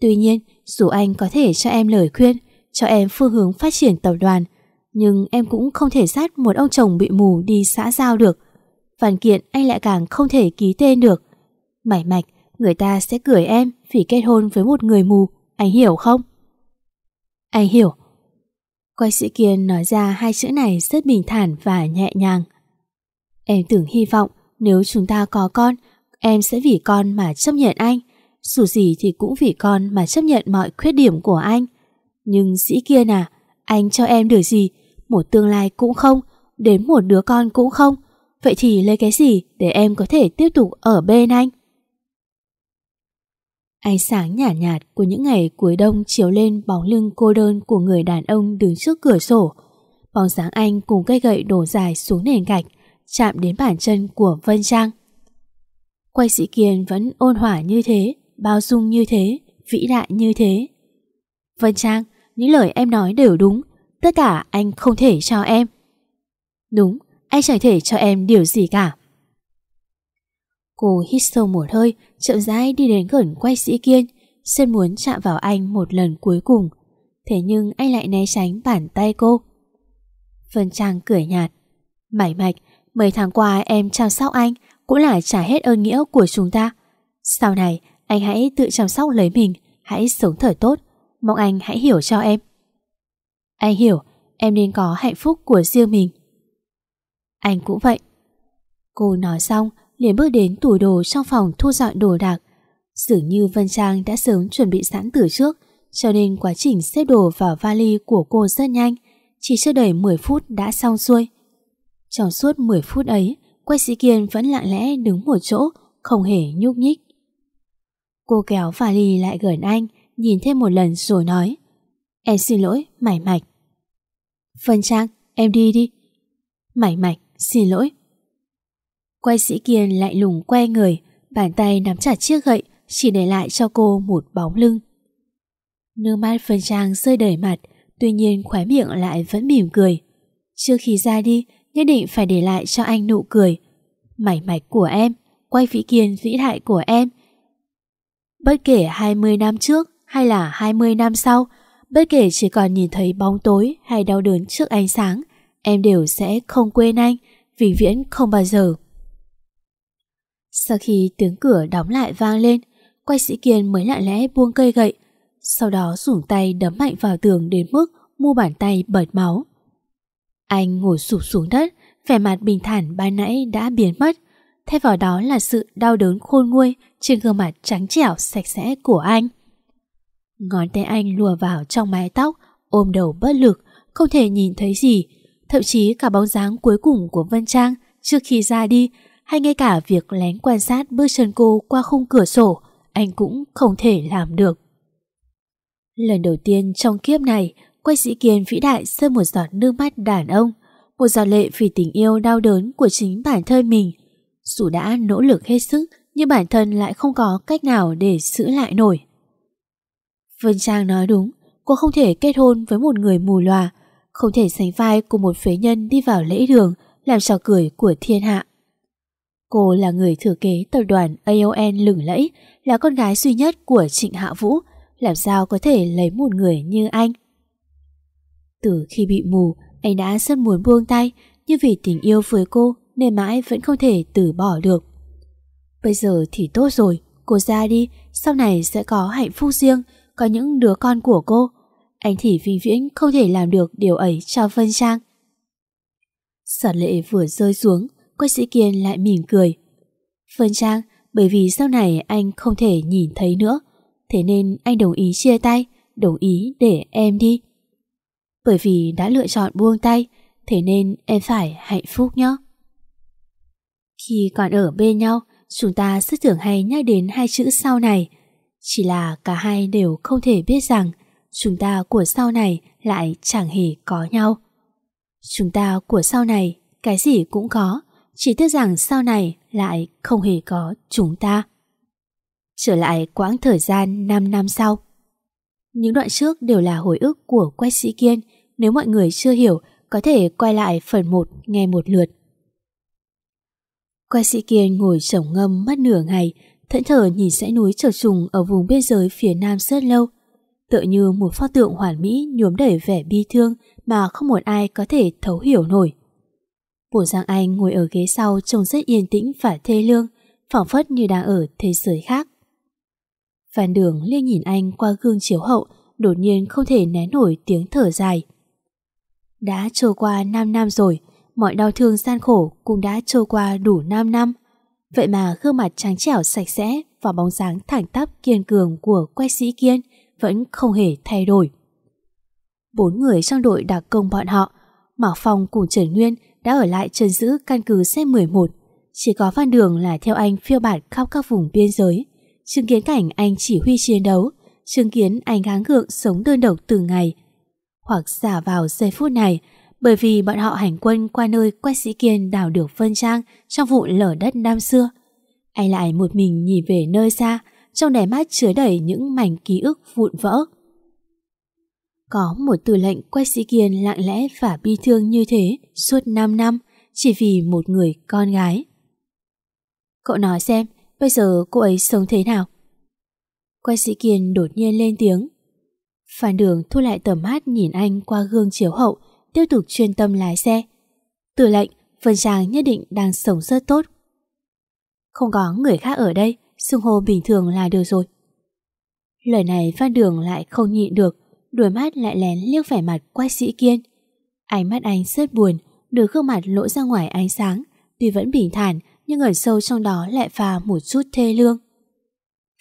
Tuy nhiên, dù anh có thể cho em lời khuyên, cho em phương hướng phát triển tập đoàn, nhưng em cũng không thể sát một ông chồng bị mù đi xã giao được. Văn kiện anh lại càng không thể ký tên được. Mải mạch, người ta sẽ cười em vì kết hôn với một người mù, anh hiểu không? Anh hiểu. Quay sĩ Kiên nói ra hai chữ này rất bình thản và nhẹ nhàng. Em tưởng hy vọng nếu chúng ta có con, em sẽ vì con mà chấp nhận anh. Dù gì thì cũng vì con mà chấp nhận mọi khuyết điểm của anh. Nhưng sĩ Kiên à, anh cho em được gì? Một tương lai cũng không, đến một đứa con cũng không. Vậy thì lấy cái gì để em có thể tiếp tục ở bên anh? Ánh sáng nhạt nhạt của những ngày cuối đông chiếu lên bóng lưng cô đơn của người đàn ông đứng trước cửa sổ. Bóng dáng anh cùng cây gậy đổ dài xuống nền gạch, chạm đến bàn chân của Vân Trang. Quay sĩ Kiên vẫn ôn hòa như thế, bao dung như thế, vĩ đại như thế. Vân Trang, những lời em nói đều đúng, tất cả anh không thể cho em. Đúng, anh chẳng thể cho em điều gì cả. Cô hít sâu một hơi, chậm rãi đi đến gần quay sĩ kiên, Sơn muốn chạm vào anh một lần cuối cùng. Thế nhưng anh lại né tránh bàn tay cô. Vân Trang cười nhạt. Mải mạch, mấy tháng qua em chăm sóc anh cũng là trả hết ơn nghĩa của chúng ta. Sau này, anh hãy tự chăm sóc lấy mình, hãy sống thở tốt. Mong anh hãy hiểu cho em. Anh hiểu, em nên có hạnh phúc của riêng mình. Anh cũng vậy. Cô nói xong, liền bước đến tủ đồ trong phòng thu dọn đồ đạc. Dường như Vân Trang đã sớm chuẩn bị sẵn từ trước, cho nên quá trình xếp đồ vào vali của cô rất nhanh, chỉ chưa đầy 10 phút đã xong xuôi. Trong suốt 10 phút ấy, quay sĩ Kiên vẫn lặng lẽ đứng một chỗ, không hề nhúc nhích. Cô kéo vali lại gần anh, nhìn thêm một lần rồi nói Em xin lỗi, Mải Mạch. Vân Trang, em đi đi. Mải Mạch, xin lỗi. Quay sĩ Kiên lại lùng quay người, bàn tay nắm chặt chiếc gậy, chỉ để lại cho cô một bóng lưng. Nước mắt phân Trang rơi đầy mặt, tuy nhiên khóe miệng lại vẫn mỉm cười. Trước khi ra đi, nhất định phải để lại cho anh nụ cười. Mảnh mạch của em, quay vĩ kiên vĩ đại của em. Bất kể 20 năm trước hay là 20 năm sau, bất kể chỉ còn nhìn thấy bóng tối hay đau đớn trước ánh sáng, em đều sẽ không quên anh, vì viễn không bao giờ. Sau khi tiếng cửa đóng lại vang lên, quay sĩ Kiên mới lặng lẽ buông cây gậy. sau đó dùng tay đấm mạnh vào tường đến mức mu bàn tay bật máu. Anh ngồi sụp xuống đất, vẻ mặt bình thản ban nãy đã biến mất, thay vào đó là sự đau đớn khôn nguôi trên gương mặt trắng trẻo sạch sẽ của anh. Ngón tay anh lùa vào trong mái tóc, ôm đầu bất lực, không thể nhìn thấy gì, thậm chí cả bóng dáng cuối cùng của Vân Trang trước khi ra đi, hay ngay cả việc lén quan sát bước chân cô qua khung cửa sổ, anh cũng không thể làm được. Lần đầu tiên trong kiếp này, quay sĩ kiên vĩ đại rơi một giọt nước mắt đàn ông, một giọt lệ vì tình yêu đau đớn của chính bản thân mình. Dù đã nỗ lực hết sức, nhưng bản thân lại không có cách nào để giữ lại nổi. Vân Trang nói đúng, cô không thể kết hôn với một người mù lòa, không thể sánh vai cùng một phế nhân đi vào lễ đường, làm trò cười của thiên hạ. Cô là người thừa kế tập đoàn AON lừng lẫy, là con gái duy nhất của Trịnh Hạ Vũ, làm sao có thể lấy một người như anh. Từ khi bị mù, anh đã rất muốn buông tay, nhưng vì tình yêu với cô nên mãi vẫn không thể từ bỏ được. Bây giờ thì tốt rồi, cô ra đi, sau này sẽ có hạnh phúc riêng, có những đứa con của cô. Anh thì vinh viễn không thể làm được điều ấy cho Vân Trang. Giọt lệ vừa rơi xuống, quách sĩ kiên lại mỉm cười. Vân Trang, bởi vì sau này anh không thể nhìn thấy nữa, thế nên anh đồng ý chia tay, đồng ý để em đi. Bởi vì đã lựa chọn buông tay, thế nên em phải hạnh phúc nhé. Khi còn ở bên nhau, chúng ta rất thường hay nhắc đến hai chữ sau này. Chỉ là cả hai đều không thể biết rằng chúng ta của sau này lại chẳng hề có nhau. Chúng ta của sau này cái gì cũng có, chỉ tiếc rằng sau này lại không hề có chúng ta. Trở lại quãng thời gian 5 năm sau. Những đoạn trước đều là hồi ức của Quách Sĩ Kiên, nếu mọi người chưa hiểu có thể quay lại phần 1 nghe một lượt. Quách Sĩ Kiên ngồi trầm ngâm mất nửa ngày, thẫn thờ nhìn dãy núi chập trùng ở vùng biên giới phía nam rất lâu, tựa như một pho tượng hoàn mỹ nhuốm đầy vẻ bi thương mà không một ai có thể thấu hiểu nổi. Bộ Giang Anh ngồi ở ghế sau trông rất yên tĩnh và thê lương, phảng phất như đang ở thế giới khác. Phan Đường liếc nhìn anh qua gương chiếu hậu, đột nhiên không thể né nổi tiếng thở dài. Đã trôi qua 5 năm rồi, mọi đau thương gian khổ cũng đã trôi qua đủ 5 năm. Vậy mà gương mặt trắng trẻo sạch sẽ và bóng dáng thẳng tắp kiên cường của quách sĩ kiên vẫn không hề thay đổi. Bốn người trong đội đặc công bọn họ, Mạc Phong cùng Trần Nguyên đã ở lại trần giữ căn cứ C11. Chỉ có Văn Đường là theo anh phiêu bạt khắp các vùng biên giới, chứng kiến cảnh anh chỉ huy chiến đấu, chứng kiến anh gắng gượng sống đơn độc từng ngày. Hoặc giả vào giây phút này, bởi vì bọn họ hành quân qua nơi Quách Sĩ Kiên đào được phân trang trong vụ lở đất năm xưa. Anh lại một mình nhìn về nơi xa, trong đáy mắt chứa đầy những mảnh ký ức vụn vỡ. Có một tư lệnh quay Sĩ Kiên lặng lẽ và bi thương như thế suốt 5 năm chỉ vì một người con gái. Cậu nói xem, bây giờ cô ấy sống thế nào? quay Sĩ Kiên đột nhiên lên tiếng. Phan Đường thu lại tầm mắt nhìn anh qua gương chiếu hậu, tiếp tục chuyên tâm lái xe. Tư lệnh, Vân Trang nhất định đang sống rất tốt. Không có người khác ở đây, xưng hô bình thường là được rồi. Lời này Phan Đường lại không nhịn được, đôi mắt lại lén liếc vẻ mặt quách sĩ kiên. Ánh mắt anh rất buồn, nửa gương mặt lộ ra ngoài ánh sáng, tuy vẫn bình thản nhưng ở sâu trong đó lại pha một chút thê lương.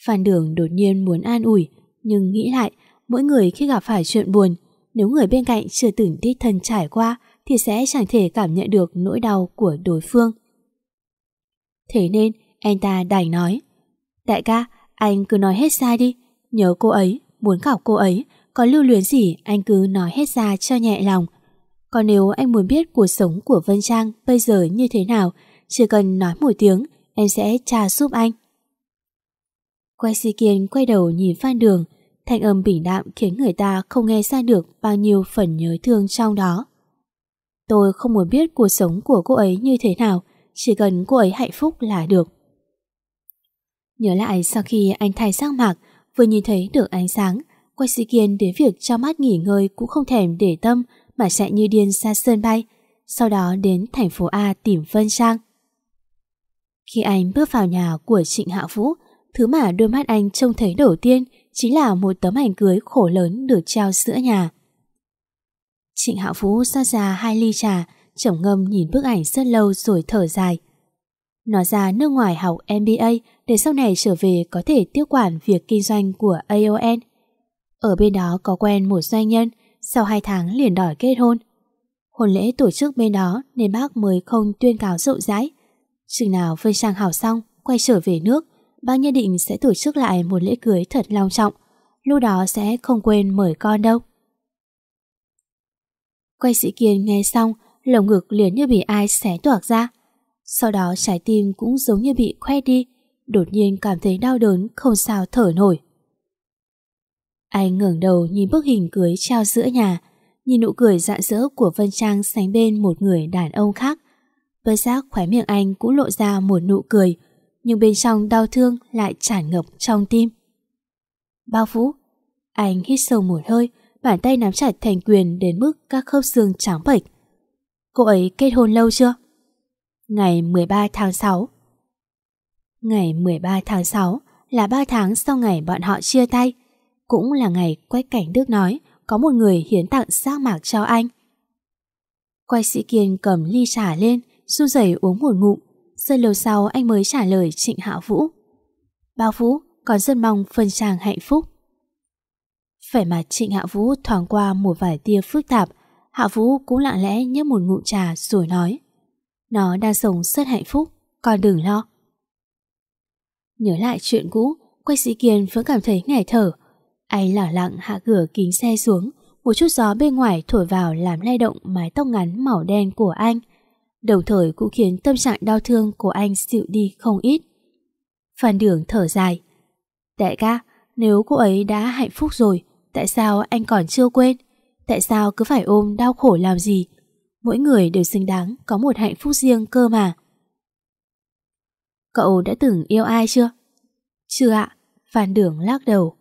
Phan Đường đột nhiên muốn an ủi, nhưng nghĩ lại, mỗi người khi gặp phải chuyện buồn, nếu người bên cạnh chưa từng đích thân trải qua thì sẽ chẳng thể cảm nhận được nỗi đau của đối phương. Thế nên, anh ta đành nói, Đại ca, anh cứ nói hết ra đi, nhớ cô ấy, muốn gặp cô ấy, có lưu luyến gì anh cứ nói hết ra cho nhẹ lòng. Còn nếu anh muốn biết cuộc sống của Vân Trang bây giờ như thế nào, chỉ cần nói một tiếng, em sẽ tra giúp anh. Quay si kiên quay đầu nhìn Phan Đường, thanh âm bình đạm khiến người ta không nghe ra được bao nhiêu phần nhớ thương trong đó. Tôi không muốn biết cuộc sống của cô ấy như thế nào, chỉ cần cô ấy hạnh phúc là được. Nhớ lại sau khi anh thay sắc mạc, vừa nhìn thấy được ánh sáng, Quách sĩ kiên đến việc cho mắt nghỉ ngơi cũng không thèm để tâm mà chạy như điên ra sân bay, sau đó đến thành phố A tìm Vân Trang. Khi anh bước vào nhà của Trịnh Hạ Vũ, thứ mà đôi mắt anh trông thấy đầu tiên chính là một tấm ảnh cưới khổ lớn được treo giữa nhà. Trịnh Hạ Vũ xa ra hai ly trà, trầm ngâm nhìn bức ảnh rất lâu rồi thở dài. Nó ra nước ngoài học MBA để sau này trở về có thể tiếp quản việc kinh doanh của AON. Ở bên đó có quen một doanh nhân, sau hai tháng liền đòi kết hôn. Hôn lễ tổ chức bên đó nên bác mới không tuyên cáo rộng rãi. Chừng nào Vân Trang hảo xong, quay trở về nước, bác nhất định sẽ tổ chức lại một lễ cưới thật long trọng. Lúc đó sẽ không quên mời con đâu. Quay sĩ Kiên nghe xong, lồng ngực liền như bị ai xé toạc ra. Sau đó trái tim cũng giống như bị khoét đi, đột nhiên cảm thấy đau đớn không sao thở nổi. Anh ngẩng đầu nhìn bức hình cưới treo giữa nhà, nhìn nụ cười rạng rỡ của Vân Trang sánh bên một người đàn ông khác. Bất giác khóe miệng anh cũng lộ ra một nụ cười, nhưng bên trong đau thương lại tràn ngập trong tim. Bao phú, anh hít sâu một hơi, bàn tay nắm chặt thành quyền đến mức các khớp xương trắng bệch. Cô ấy kết hôn lâu chưa? Ngày 13 tháng 6 Ngày 13 tháng 6 là 3 tháng sau ngày bọn họ chia tay. Cũng là ngày Quách Cảnh Đức nói có một người hiến tặng xác mạc cho anh. Quay sĩ Kiên cầm ly trà lên, su rẩy uống một ngụm. Rất lâu sau anh mới trả lời Trịnh Hạ Vũ. Bao Vũ còn rất mong phân chàng hạnh phúc. Vẻ mặt Trịnh Hạ Vũ thoáng qua một vài tia phức tạp. Hạ Vũ cũng lặng lẽ nhấp một ngụm trà rồi nói. Nó đang sống rất hạnh phúc, con đừng lo. Nhớ lại chuyện cũ, Quách Sĩ Kiên vẫn cảm thấy nghẻ thở. Anh lẳng lặng hạ cửa kính xe xuống, một chút gió bên ngoài thổi vào làm lay động mái tóc ngắn màu đen của anh. Đồng thời cũng khiến tâm trạng đau thương của anh dịu đi không ít. Phan Đường thở dài. Đại ca, nếu cô ấy đã hạnh phúc rồi, tại sao anh còn chưa quên? Tại sao cứ phải ôm đau khổ làm gì? Mỗi người đều xứng đáng có một hạnh phúc riêng cơ mà. Cậu đã từng yêu ai chưa? Chưa ạ, Phan Đường lắc đầu.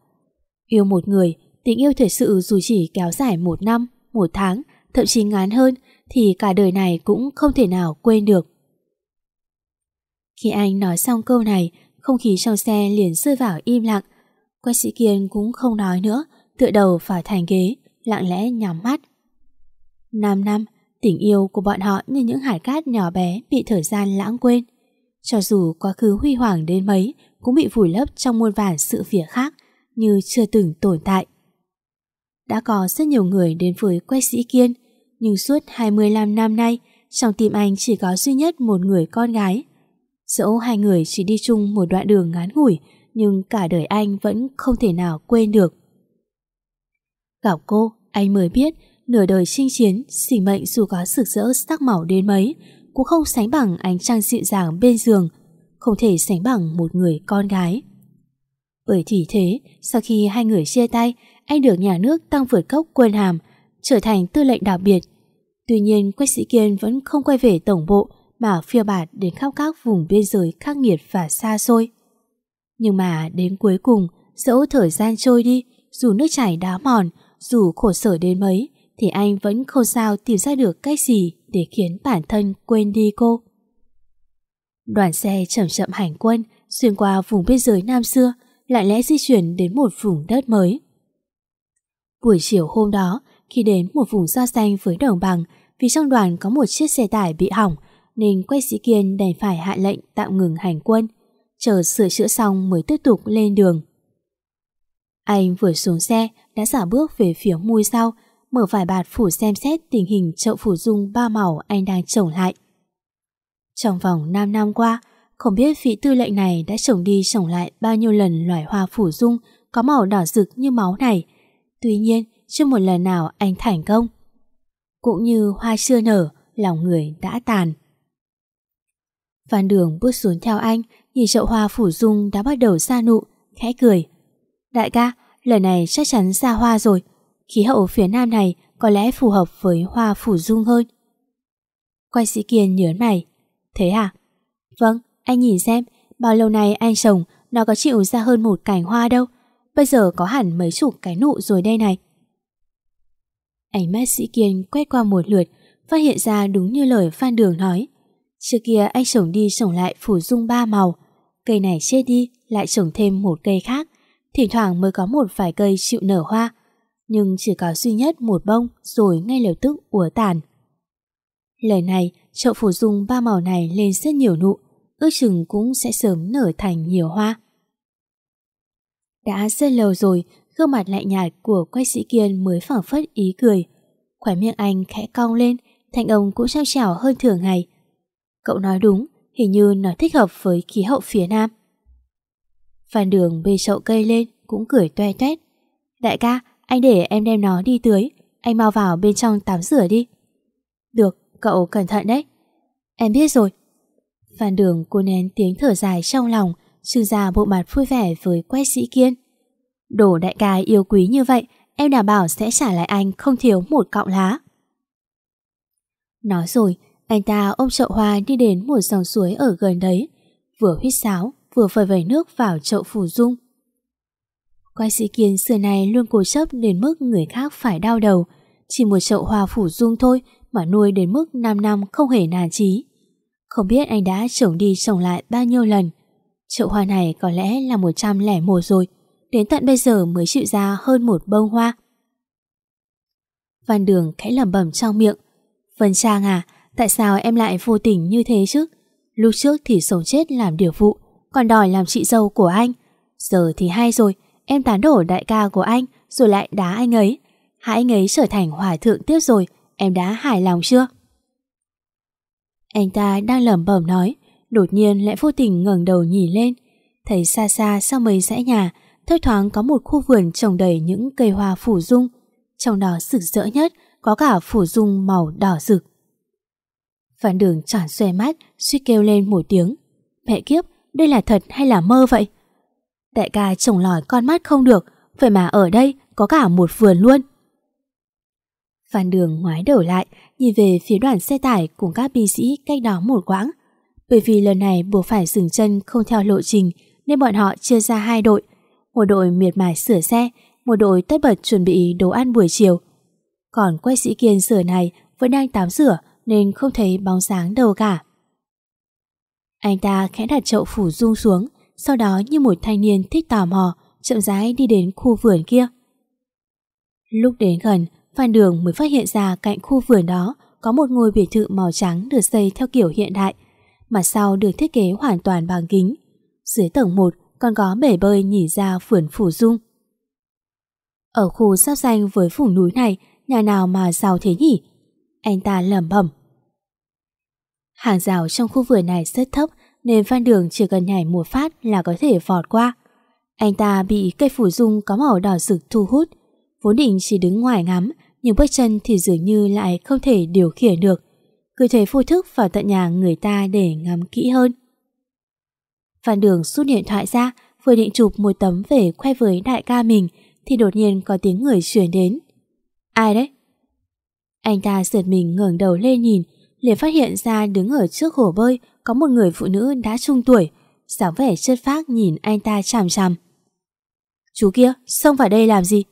Yêu một người, tình yêu thật sự dù chỉ kéo dài một năm, một tháng, thậm chí ngắn hơn, thì cả đời này cũng không thể nào quên được. Khi anh nói xong câu này, không khí trong xe liền rơi vào im lặng. Quách sĩ Kiên cũng không nói nữa, tựa đầu phải thành ghế, lặng lẽ nhắm mắt. Năm năm, tình yêu của bọn họ như những hải cát nhỏ bé bị thời gian lãng quên. Cho dù quá khứ huy hoàng đến mấy, cũng bị vùi lấp trong muôn vàn sự việc khác, như chưa từng tồn tại. Đã có rất nhiều người đến với Quách Sĩ Kiên, nhưng suốt 25 năm nay, trong tim anh chỉ có duy nhất một người con gái. Dẫu hai người chỉ đi chung một đoạn đường ngắn ngủi, nhưng cả đời anh vẫn không thể nào quên được. Gặp cô, anh mới biết nửa đời chinh chiến, sinh mệnh dù có rực rỡ sắc màu đến mấy, cũng không sánh bằng ánh trăng dịu dàng bên giường, không thể sánh bằng một người con gái. Bởi thì thế, sau khi hai người chia tay, anh được nhà nước tăng vượt cốc quân hàm, trở thành tư lệnh đặc biệt. Tuy nhiên, Quách Sĩ Kiên vẫn không quay về tổng bộ mà phiêu bạt đến khắp các vùng biên giới khắc nghiệt và xa xôi. Nhưng mà đến cuối cùng, dẫu thời gian trôi đi, dù nước chảy đá mòn, dù khổ sở đến mấy, thì anh vẫn không sao tìm ra được cách gì để khiến bản thân quên đi cô. Đoàn xe chậm chậm hành quân xuyên qua vùng biên giới nam xưa, lại lẽ di chuyển đến một vùng đất mới. Buổi chiều hôm đó, khi đến một vùng xa xanh với đồng bằng, vì trong đoàn có một chiếc xe tải bị hỏng, nên quay sĩ kiên đành phải hạ lệnh tạm ngừng hành quân, chờ sửa chữa xong mới tiếp tục lên đường. Anh vừa xuống xe đã giả bước về phía mui sau, mở vài bạt phủ xem xét tình hình chậu phủ dung ba màu anh đang trồng lại. Trong vòng 5 năm qua, không biết vị tư lệnh này đã trồng đi trồng lại bao nhiêu lần loài hoa phủ dung có màu đỏ rực như máu này. Tuy nhiên, chưa một lần nào anh thành công. Cũng như hoa chưa nở, lòng người đã tàn. Phan Đường bước xuống theo anh, nhìn chậu hoa phủ dung đã bắt đầu xa nụ, khẽ cười. Đại ca, lần này chắc chắn ra hoa rồi, khí hậu phía nam này có lẽ phù hợp với hoa phủ dung hơn. Quay sĩ Kiên nhớ mày. Thế à? Vâng, anh nhìn xem, bao lâu nay anh trồng nó có chịu ra hơn một cành hoa đâu. Bây giờ có hẳn mấy chục cái nụ rồi đây này. Ánh mắt sĩ Kiên quét qua một lượt, phát hiện ra đúng như lời Phan Đường nói. Trước kia anh trồng đi trồng lại phủ dung ba màu. Cây này chết đi, lại trồng thêm một cây khác. thỉnh thoảng mới có một vài cây chịu nở hoa, nhưng chỉ có duy nhất một bông rồi ngay lập tức úa tàn. Lời này, chậu phủ dung ba màu này lên rất nhiều nụ, ước chừng cũng sẽ sớm nở thành nhiều hoa. Đã rất lâu rồi, gương mặt lạnh nhạt của quay sĩ kiên mới phảng phất ý cười. Khỏe miệng anh khẽ cong lên, thành ông cũng trao trào hơn thường ngày. Cậu nói đúng, hình như nó thích hợp với khí hậu phía Nam. Phan Đường bê chậu cây lên, cũng cười toe toét. Đại ca, anh để em đem nó đi tưới, anh mau vào bên trong tắm rửa đi. Được, cậu cẩn thận đấy. Em biết rồi. Phan Đường cô nén tiếng thở dài trong lòng, trưng ra bộ mặt vui vẻ với quét sĩ kiên. Đồ đại ca yêu quý như vậy, em đảm bảo sẽ trả lại anh không thiếu một cọng lá. Nói rồi, anh ta ôm chậu hoa đi đến một dòng suối ở gần đấy, vừa huýt sáo, vừa vời vẩy nước vào chậu phủ dung. Quay sĩ kiên xưa này luôn cố chấp đến mức người khác phải đau đầu, chỉ một chậu hoa phủ dung thôi mà nuôi đến mức 5 năm không hề nản chí. Không biết anh đã trồng đi trồng lại bao nhiêu lần. Chậu hoa này có lẽ là 101 rồi, đến tận bây giờ mới chịu ra hơn một bông hoa. Văn Đường khẽ lẩm bẩm trong miệng. Vân Trang à, tại sao em lại vô tình như thế chứ? Lúc trước thì sống chết làm điều vụ, còn đòi làm chị dâu của anh. Giờ thì hay rồi, em tán đổ đại ca của anh rồi lại đá anh ấy. Hai anh ấy trở thành hòa thượng tiếp rồi, em đã hài lòng chưa? Anh ta đang lẩm bẩm nói, đột nhiên lại vô tình ngẩng đầu nhìn lên, thấy xa xa sau mấy dãy nhà, thấp thoáng có một khu vườn trồng đầy những cây hoa phủ dung, trong đó rực rỡ nhất có cả phủ dung màu đỏ rực. Phản đường tròn xoe mắt, suy kêu lên một tiếng. Mẹ kiếp, đây là thật hay là mơ vậy? Đại ca trồng lòi con mắt không được, vậy mà ở đây có cả một vườn luôn. Phan Đường ngoái đầu lại, nhìn về phía đoàn xe tải cùng các binh sĩ cách đó một quãng. Bởi vì lần này buộc phải dừng chân không theo lộ trình nên bọn họ chia ra hai đội. Một đội miệt mài sửa xe, một đội tất bật chuẩn bị đồ ăn buổi chiều. Còn quay sĩ kiên sửa này vẫn đang tắm rửa nên không thấy bóng sáng đâu cả. Anh ta khẽ đặt chậu phủ rung xuống, sau đó như một thanh niên thích tò mò, chậm rãi đi đến khu vườn kia. Lúc đến gần, Phan Đường mới phát hiện ra cạnh khu vườn đó có một ngôi biệt thự màu trắng được xây theo kiểu hiện đại, mặt sau được thiết kế hoàn toàn bằng kính. Dưới tầng 1 còn có bể bơi nhìn ra vườn phủ dung. Ở khu sắp danh với vùng núi này, nhà nào mà giàu thế nhỉ? Anh ta lẩm bẩm. Hàng rào trong khu vườn này rất thấp nên Phan Đường chỉ cần nhảy một phát là có thể vọt qua. Anh ta bị cây phủ dung có màu đỏ rực thu hút, vốn định chỉ đứng ngoài ngắm nhưng bước chân thì dường như lại không thể điều khiển được. Cứ thấy vô thức vào tận nhà người ta để ngắm kỹ hơn. Phan Đường rút điện thoại ra, vừa định chụp một tấm về khoe với đại ca mình thì đột nhiên có tiếng người chuyển đến. Ai đấy? Anh ta giật mình ngẩng đầu lên nhìn, liền phát hiện ra đứng ở trước hồ bơi có một người phụ nữ đã trung tuổi, dáng vẻ chất phác nhìn anh ta chằm chằm. Chú kia, xông vào đây làm gì?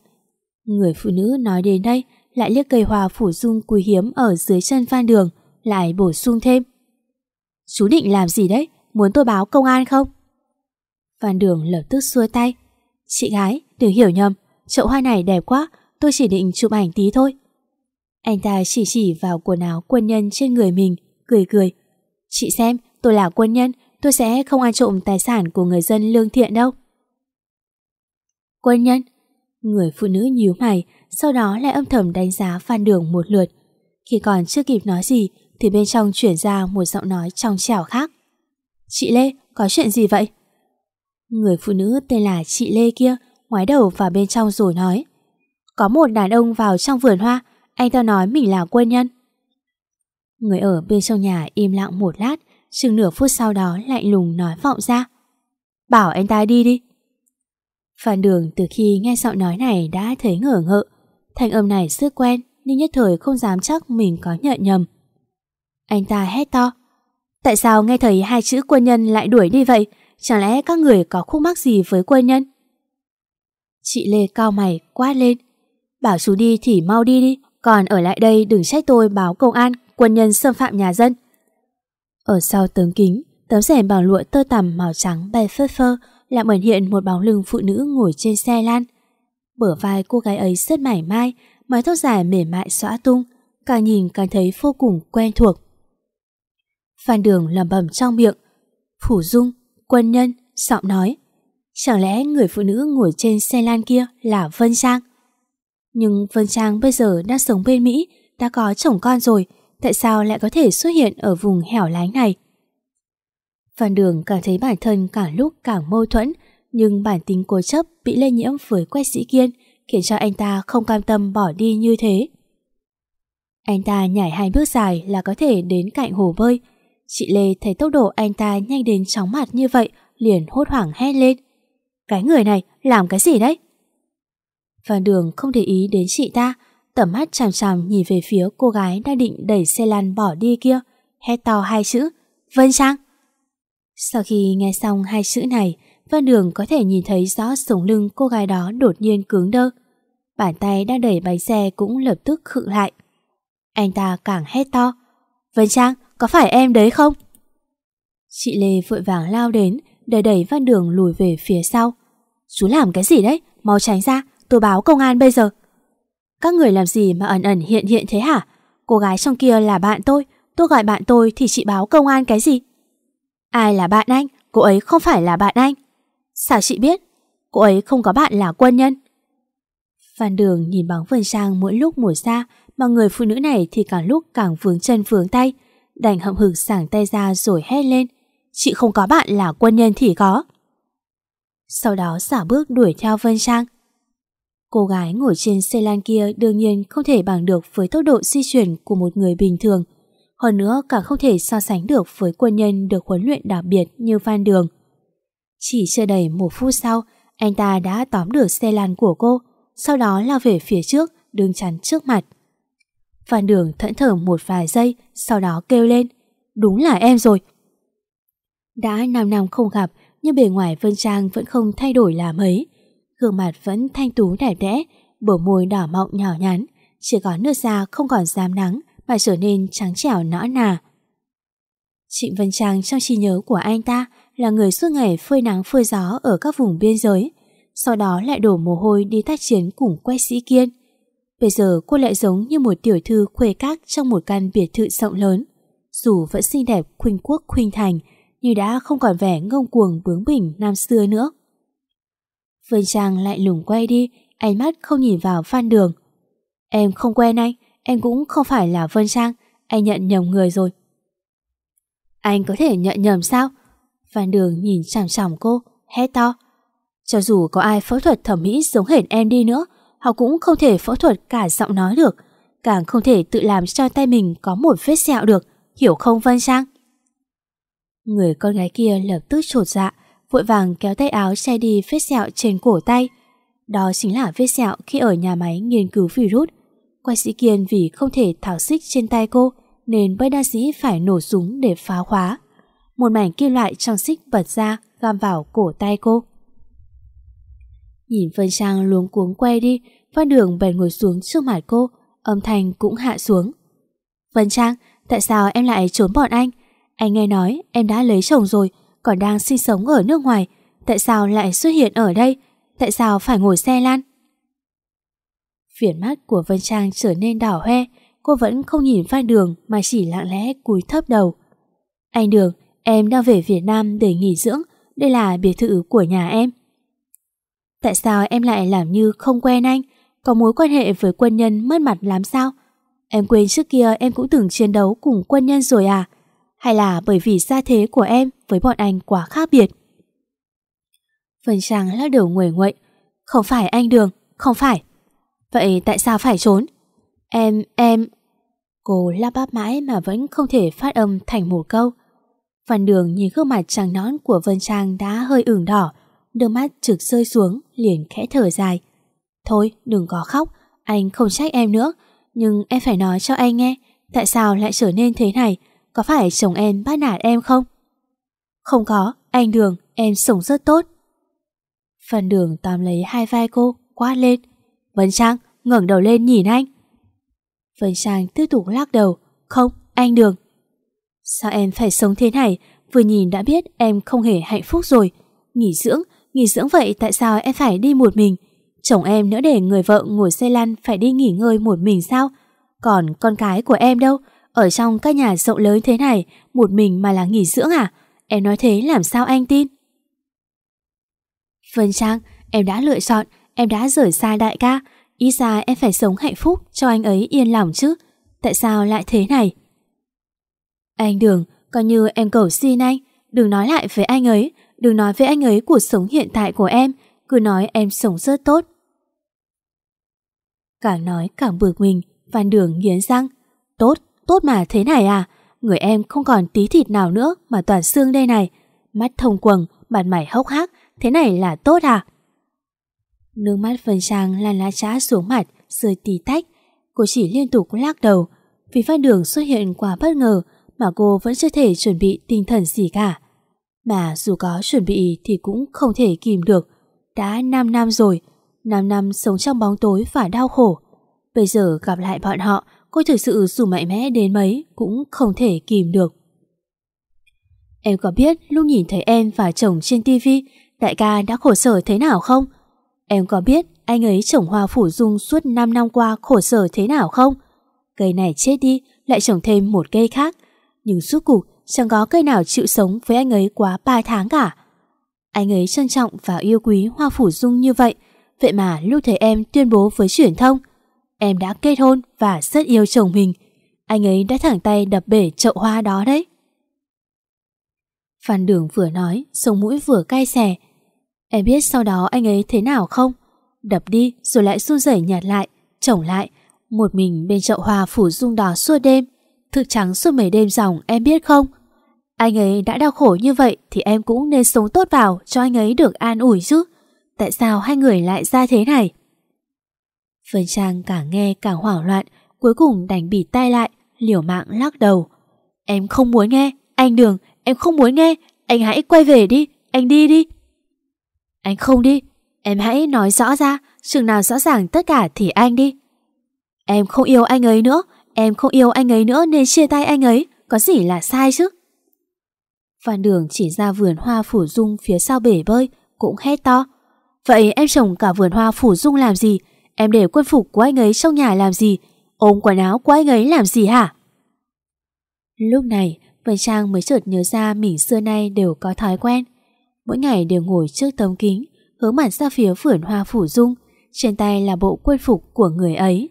Người phụ nữ nói đến đây lại liếc cây hoa phủ dung quý hiếm ở dưới chân Phan Đường, lại bổ sung thêm. Chú định làm gì đấy? Muốn tôi báo công an không? Phan Đường lập tức xua tay. Chị gái, đừng hiểu nhầm, chậu hoa này đẹp quá, tôi chỉ định chụp ảnh tí thôi. Anh ta chỉ chỉ vào quần áo quân nhân trên người mình, cười cười. Chị xem, tôi là quân nhân, tôi sẽ không ăn trộm tài sản của người dân lương thiện đâu. Quân nhân? Người phụ nữ nhíu mày, sau đó lại âm thầm đánh giá Phan Đường một lượt. Khi còn chưa kịp nói gì, thì bên trong chuyển ra một giọng nói trong trẻo khác. Chị Lê, có chuyện gì vậy? Người phụ nữ tên là chị Lê kia ngoái đầu vào bên trong rồi nói Có một đàn ông vào trong vườn hoa Anh ta nói mình là quân nhân Người ở bên trong nhà im lặng một lát Chừng nửa phút sau đó lạnh lùng nói vọng ra Bảo anh ta đi đi Phan Đường từ khi nghe giọng nói này đã thấy ngỡ ngợ. Thanh âm này rất quen, Nhưng nhất thời không dám chắc mình có nhận nhầm. Anh ta hét to. Tại sao nghe thấy hai chữ quân nhân lại đuổi đi vậy? Chẳng lẽ các người có khúc mắc gì với quân nhân? Chị Lê cao mày quát lên. Bảo chú đi thì mau đi đi, Còn ở lại đây đừng trách tôi báo công an, Quân nhân xâm phạm nhà dân. Ở sau tấm kính, Tấm rèm bằng lụa tơ tằm màu trắng bay phơ phơ làm ẩn hiện một bóng lưng phụ nữ ngồi trên xe lan. Bờ vai cô gái ấy rất mảnh mai, mái tóc dài mềm mại xõa tung, càng nhìn càng thấy vô cùng quen thuộc. Phan Đường lẩm bẩm trong miệng, phủ dung, quân nhân, giọng nói. Chẳng lẽ người phụ nữ ngồi trên xe lan kia là Vân Trang? Nhưng Vân Trang bây giờ đang sống bên Mỹ, đã có chồng con rồi, tại sao lại có thể xuất hiện ở vùng hẻo lánh này? Phan Đường cảm thấy bản thân càng lúc càng mâu thuẫn, nhưng bản tính cố chấp bị lây nhiễm với quách sĩ kiên, khiến cho anh ta không cam tâm bỏ đi như thế. Anh ta nhảy hai bước dài là có thể đến cạnh hồ bơi. Chị Lê thấy tốc độ anh ta nhanh đến chóng mặt như vậy, liền hốt hoảng hét lên. Cái người này làm cái gì đấy? Phan Đường không để ý đến chị ta, tầm mắt chằm chằm nhìn về phía cô gái đang định đẩy xe lăn bỏ đi kia, hét to hai chữ, Vân Trang. Sau khi nghe xong hai chữ này, Văn Đường có thể nhìn thấy rõ sống lưng cô gái đó đột nhiên cứng đơ. Bàn tay đang đẩy bánh xe cũng lập tức khựng lại. Anh ta càng hét to. Vân Trang, có phải em đấy không? Chị Lê vội vàng lao đến, đẩy đẩy Văn Đường lùi về phía sau. Chú làm cái gì đấy? Mau tránh ra, tôi báo công an bây giờ. Các người làm gì mà ẩn ẩn hiện hiện thế hả? Cô gái trong kia là bạn tôi, tôi gọi bạn tôi thì chị báo công an cái gì? Ai là bạn anh? Cô ấy không phải là bạn anh. Sao chị biết? Cô ấy không có bạn là quân nhân. Phan Đường nhìn bóng Vân Trang mỗi lúc một xa, mà người phụ nữ này thì càng lúc càng vướng chân vướng tay. Đành hậm hực sảng tay ra rồi hét lên. Chị không có bạn là quân nhân thì có. Sau đó xả bước đuổi theo Vân Trang. Cô gái ngồi trên xe lan kia đương nhiên không thể bằng được với tốc độ di chuyển của một người bình thường. Hơn nữa càng không thể so sánh được với quân nhân được huấn luyện đặc biệt như Phan Đường. Chỉ chưa đầy một phút sau, anh ta đã tóm được xe lan của cô, sau đó lao về phía trước, đứng chắn trước mặt. Phan Đường thẫn thờ một vài giây, sau đó kêu lên. Đúng là em rồi. Đã 5 năm không gặp, nhưng bề ngoài Vân Trang vẫn không thay đổi là mấy. Gương mặt vẫn thanh tú đẹp đẽ, bờ môi đỏ mọng nhỏ nhắn, chỉ có nước da không còn dám nắng mà trở nên trắng trẻo nõn nà. Trịnh Vân Trang trong trí nhớ của anh ta là người suốt ngày phơi nắng phơi gió ở các vùng biên giới, sau đó lại đổ mồ hôi đi tác chiến cùng quay sĩ kiên. Bây giờ cô lại giống như một tiểu thư khuê các trong một căn biệt thự rộng lớn. Dù vẫn xinh đẹp khuynh quốc khuynh thành, nhưng đã không còn vẻ ngông cuồng bướng bỉnh năm xưa nữa. Vân Trang lại lùng quay đi, ánh mắt không nhìn vào Phan Đường. Em không quen anh, em cũng không phải là Vân Trang, anh nhận nhầm người rồi. Anh có thể nhận nhầm sao? Phan Đường nhìn chằm chằm cô, hét to. Cho dù có ai phẫu thuật thẩm mỹ giống hệt em đi nữa, họ cũng không thể phẫu thuật cả giọng nói được, càng không thể tự làm cho tay mình có một vết sẹo được, hiểu không Vân Trang? Người con gái kia lập tức trột dạ, vội vàng kéo tay áo che đi vết sẹo trên cổ tay. Đó chính là vết sẹo khi ở nhà máy nghiên cứu virus. Quay sĩ Kiên vì không thể thảo xích trên tay cô, nên bất đa sĩ phải nổ súng để phá khóa. Một mảnh kim loại trong xích bật ra, găm vào cổ tay cô. Nhìn Vân Trang luống cuống quay đi, Văn Đường bèn ngồi xuống trước mặt cô, âm thanh cũng hạ xuống. Vân Trang, tại sao em lại trốn bọn anh? Anh nghe nói em đã lấy chồng rồi, còn đang sinh sống ở nước ngoài. Tại sao lại xuất hiện ở đây? Tại sao phải ngồi xe lan? Viền mắt của Vân Trang trở nên đỏ hoe, cô vẫn không nhìn Phan Đường mà chỉ lặng lẽ cúi thấp đầu. Anh Đường, em đang về Việt Nam để nghỉ dưỡng, đây là biệt thự của nhà em. Tại sao em lại làm như không quen anh? Có mối quan hệ với quân nhân mất mặt lắm sao? Em quên trước kia em cũng từng chiến đấu cùng quân nhân rồi à? Hay là bởi vì gia thế của em với bọn anh quá khác biệt? Vân Trang lắc đầu nguội nguậy. Không phải anh Đường, không phải. Vậy tại sao phải trốn? Em, em... Cô lắp bắp mãi mà vẫn không thể phát âm thành một câu. Văn Đường nhìn gương mặt trắng nón của Vân Trang đã hơi ửng đỏ, đôi mắt trực rơi xuống liền khẽ thở dài. Thôi đừng có khóc Anh không trách em nữa Nhưng em phải nói cho anh nghe Tại sao lại trở nên thế này? Có phải chồng em bắt nạt em không? Không có Anh Đường em sống rất tốt. Phần đường tóm lấy hai vai cô Quát lên. Vân Trang ngẩng đầu lên nhìn anh Vân Trang tiếp tục lắc đầu Không anh Đường Sao em phải sống thế này Vừa nhìn đã biết em không hề hạnh phúc rồi Nghỉ dưỡng Nghỉ dưỡng vậy tại sao em phải đi một mình? Chồng em nữa để người vợ ngồi xe lăn phải đi nghỉ ngơi một mình sao? Còn con cái của em đâu? Ở trong các nhà rộng lớn thế này, một mình mà là nghỉ dưỡng à? Em nói thế làm sao anh tin? Vân Trang, em đã lựa chọn, em đã rời xa đại ca. Ý ra em phải sống hạnh phúc cho anh ấy yên lòng chứ. Tại sao lại thế này? Anh Đường, coi như em cầu xin anh, đừng nói lại với anh ấy, đừng nói với anh ấy cuộc sống hiện tại của em, cứ nói em sống rất tốt. Càng nói càng bực mình, Văn Đường nghiến răng. Tốt, tốt mà thế này à? Người em không còn tí thịt nào nữa mà toàn xương đây này. Mắt thông quầng, mặt mày hốc hác, thế này là tốt à? Nước mắt Vân Trang lan lá trá xuống mặt, rơi tí tách. Cô chỉ liên tục lắc đầu. Vì phát Đường xuất hiện quá bất ngờ mà cô vẫn chưa thể chuẩn bị tinh thần gì cả. Mà dù có chuẩn bị thì cũng không thể kìm được. Đã 5 năm rồi, 5 năm sống trong bóng tối và đau khổ. Bây giờ gặp lại bọn họ, cô thực sự dù mạnh mẽ đến mấy cũng không thể kìm được. Em có biết lúc nhìn thấy em và chồng trên tivi, đại ca đã khổ sở thế nào không? Em có biết anh ấy trồng hoa phủ dung suốt 5 năm qua khổ sở thế nào không? Cây này chết đi, lại trồng thêm một cây khác. Nhưng suốt cuộc chẳng có cây nào chịu sống với anh ấy quá 3 tháng cả. Anh ấy trân trọng và yêu quý hoa phủ dung như vậy, vậy mà lúc thấy em tuyên bố với truyền thông, em đã kết hôn và rất yêu chồng mình. Anh ấy đã thẳng tay đập bể chậu hoa đó đấy. Phan Đường vừa nói, sông mũi vừa cay xè. Em biết sau đó anh ấy thế nào không? Đập đi rồi lại run rẩy nhạt lại, chồng lại. Một mình bên chậu hoa phủ dung đỏ suốt đêm. Thực trắng suốt mấy đêm dòng em biết không? Anh ấy đã đau khổ như vậy thì em cũng nên sống tốt vào cho anh ấy được an ủi chứ. Tại sao hai người lại ra thế này? Vân Trang càng nghe càng hoảng loạn, cuối cùng đành bịt tay lại, liều mạng lắc đầu. Em không muốn nghe, anh Đường, em không muốn nghe, anh hãy quay về đi, anh đi đi. Anh không đi, em hãy nói rõ ra, chừng nào rõ ràng tất cả thì anh đi. Em không yêu anh ấy nữa, em không yêu anh ấy nữa nên chia tay anh ấy, có gì là sai chứ? Phan Đường chỉ ra vườn hoa phủ dung phía sau bể bơi, cũng hét to. Vậy em trồng cả vườn hoa phủ dung làm gì? Em để quân phục của anh ấy trong nhà làm gì? Ôm quần áo của anh ấy làm gì hả? Lúc này, Vân Trang mới chợt nhớ ra mình xưa nay đều có thói quen. Mỗi ngày đều ngồi trước tấm kính, hướng mặt ra phía vườn hoa phủ dung, trên tay là bộ quân phục của người ấy.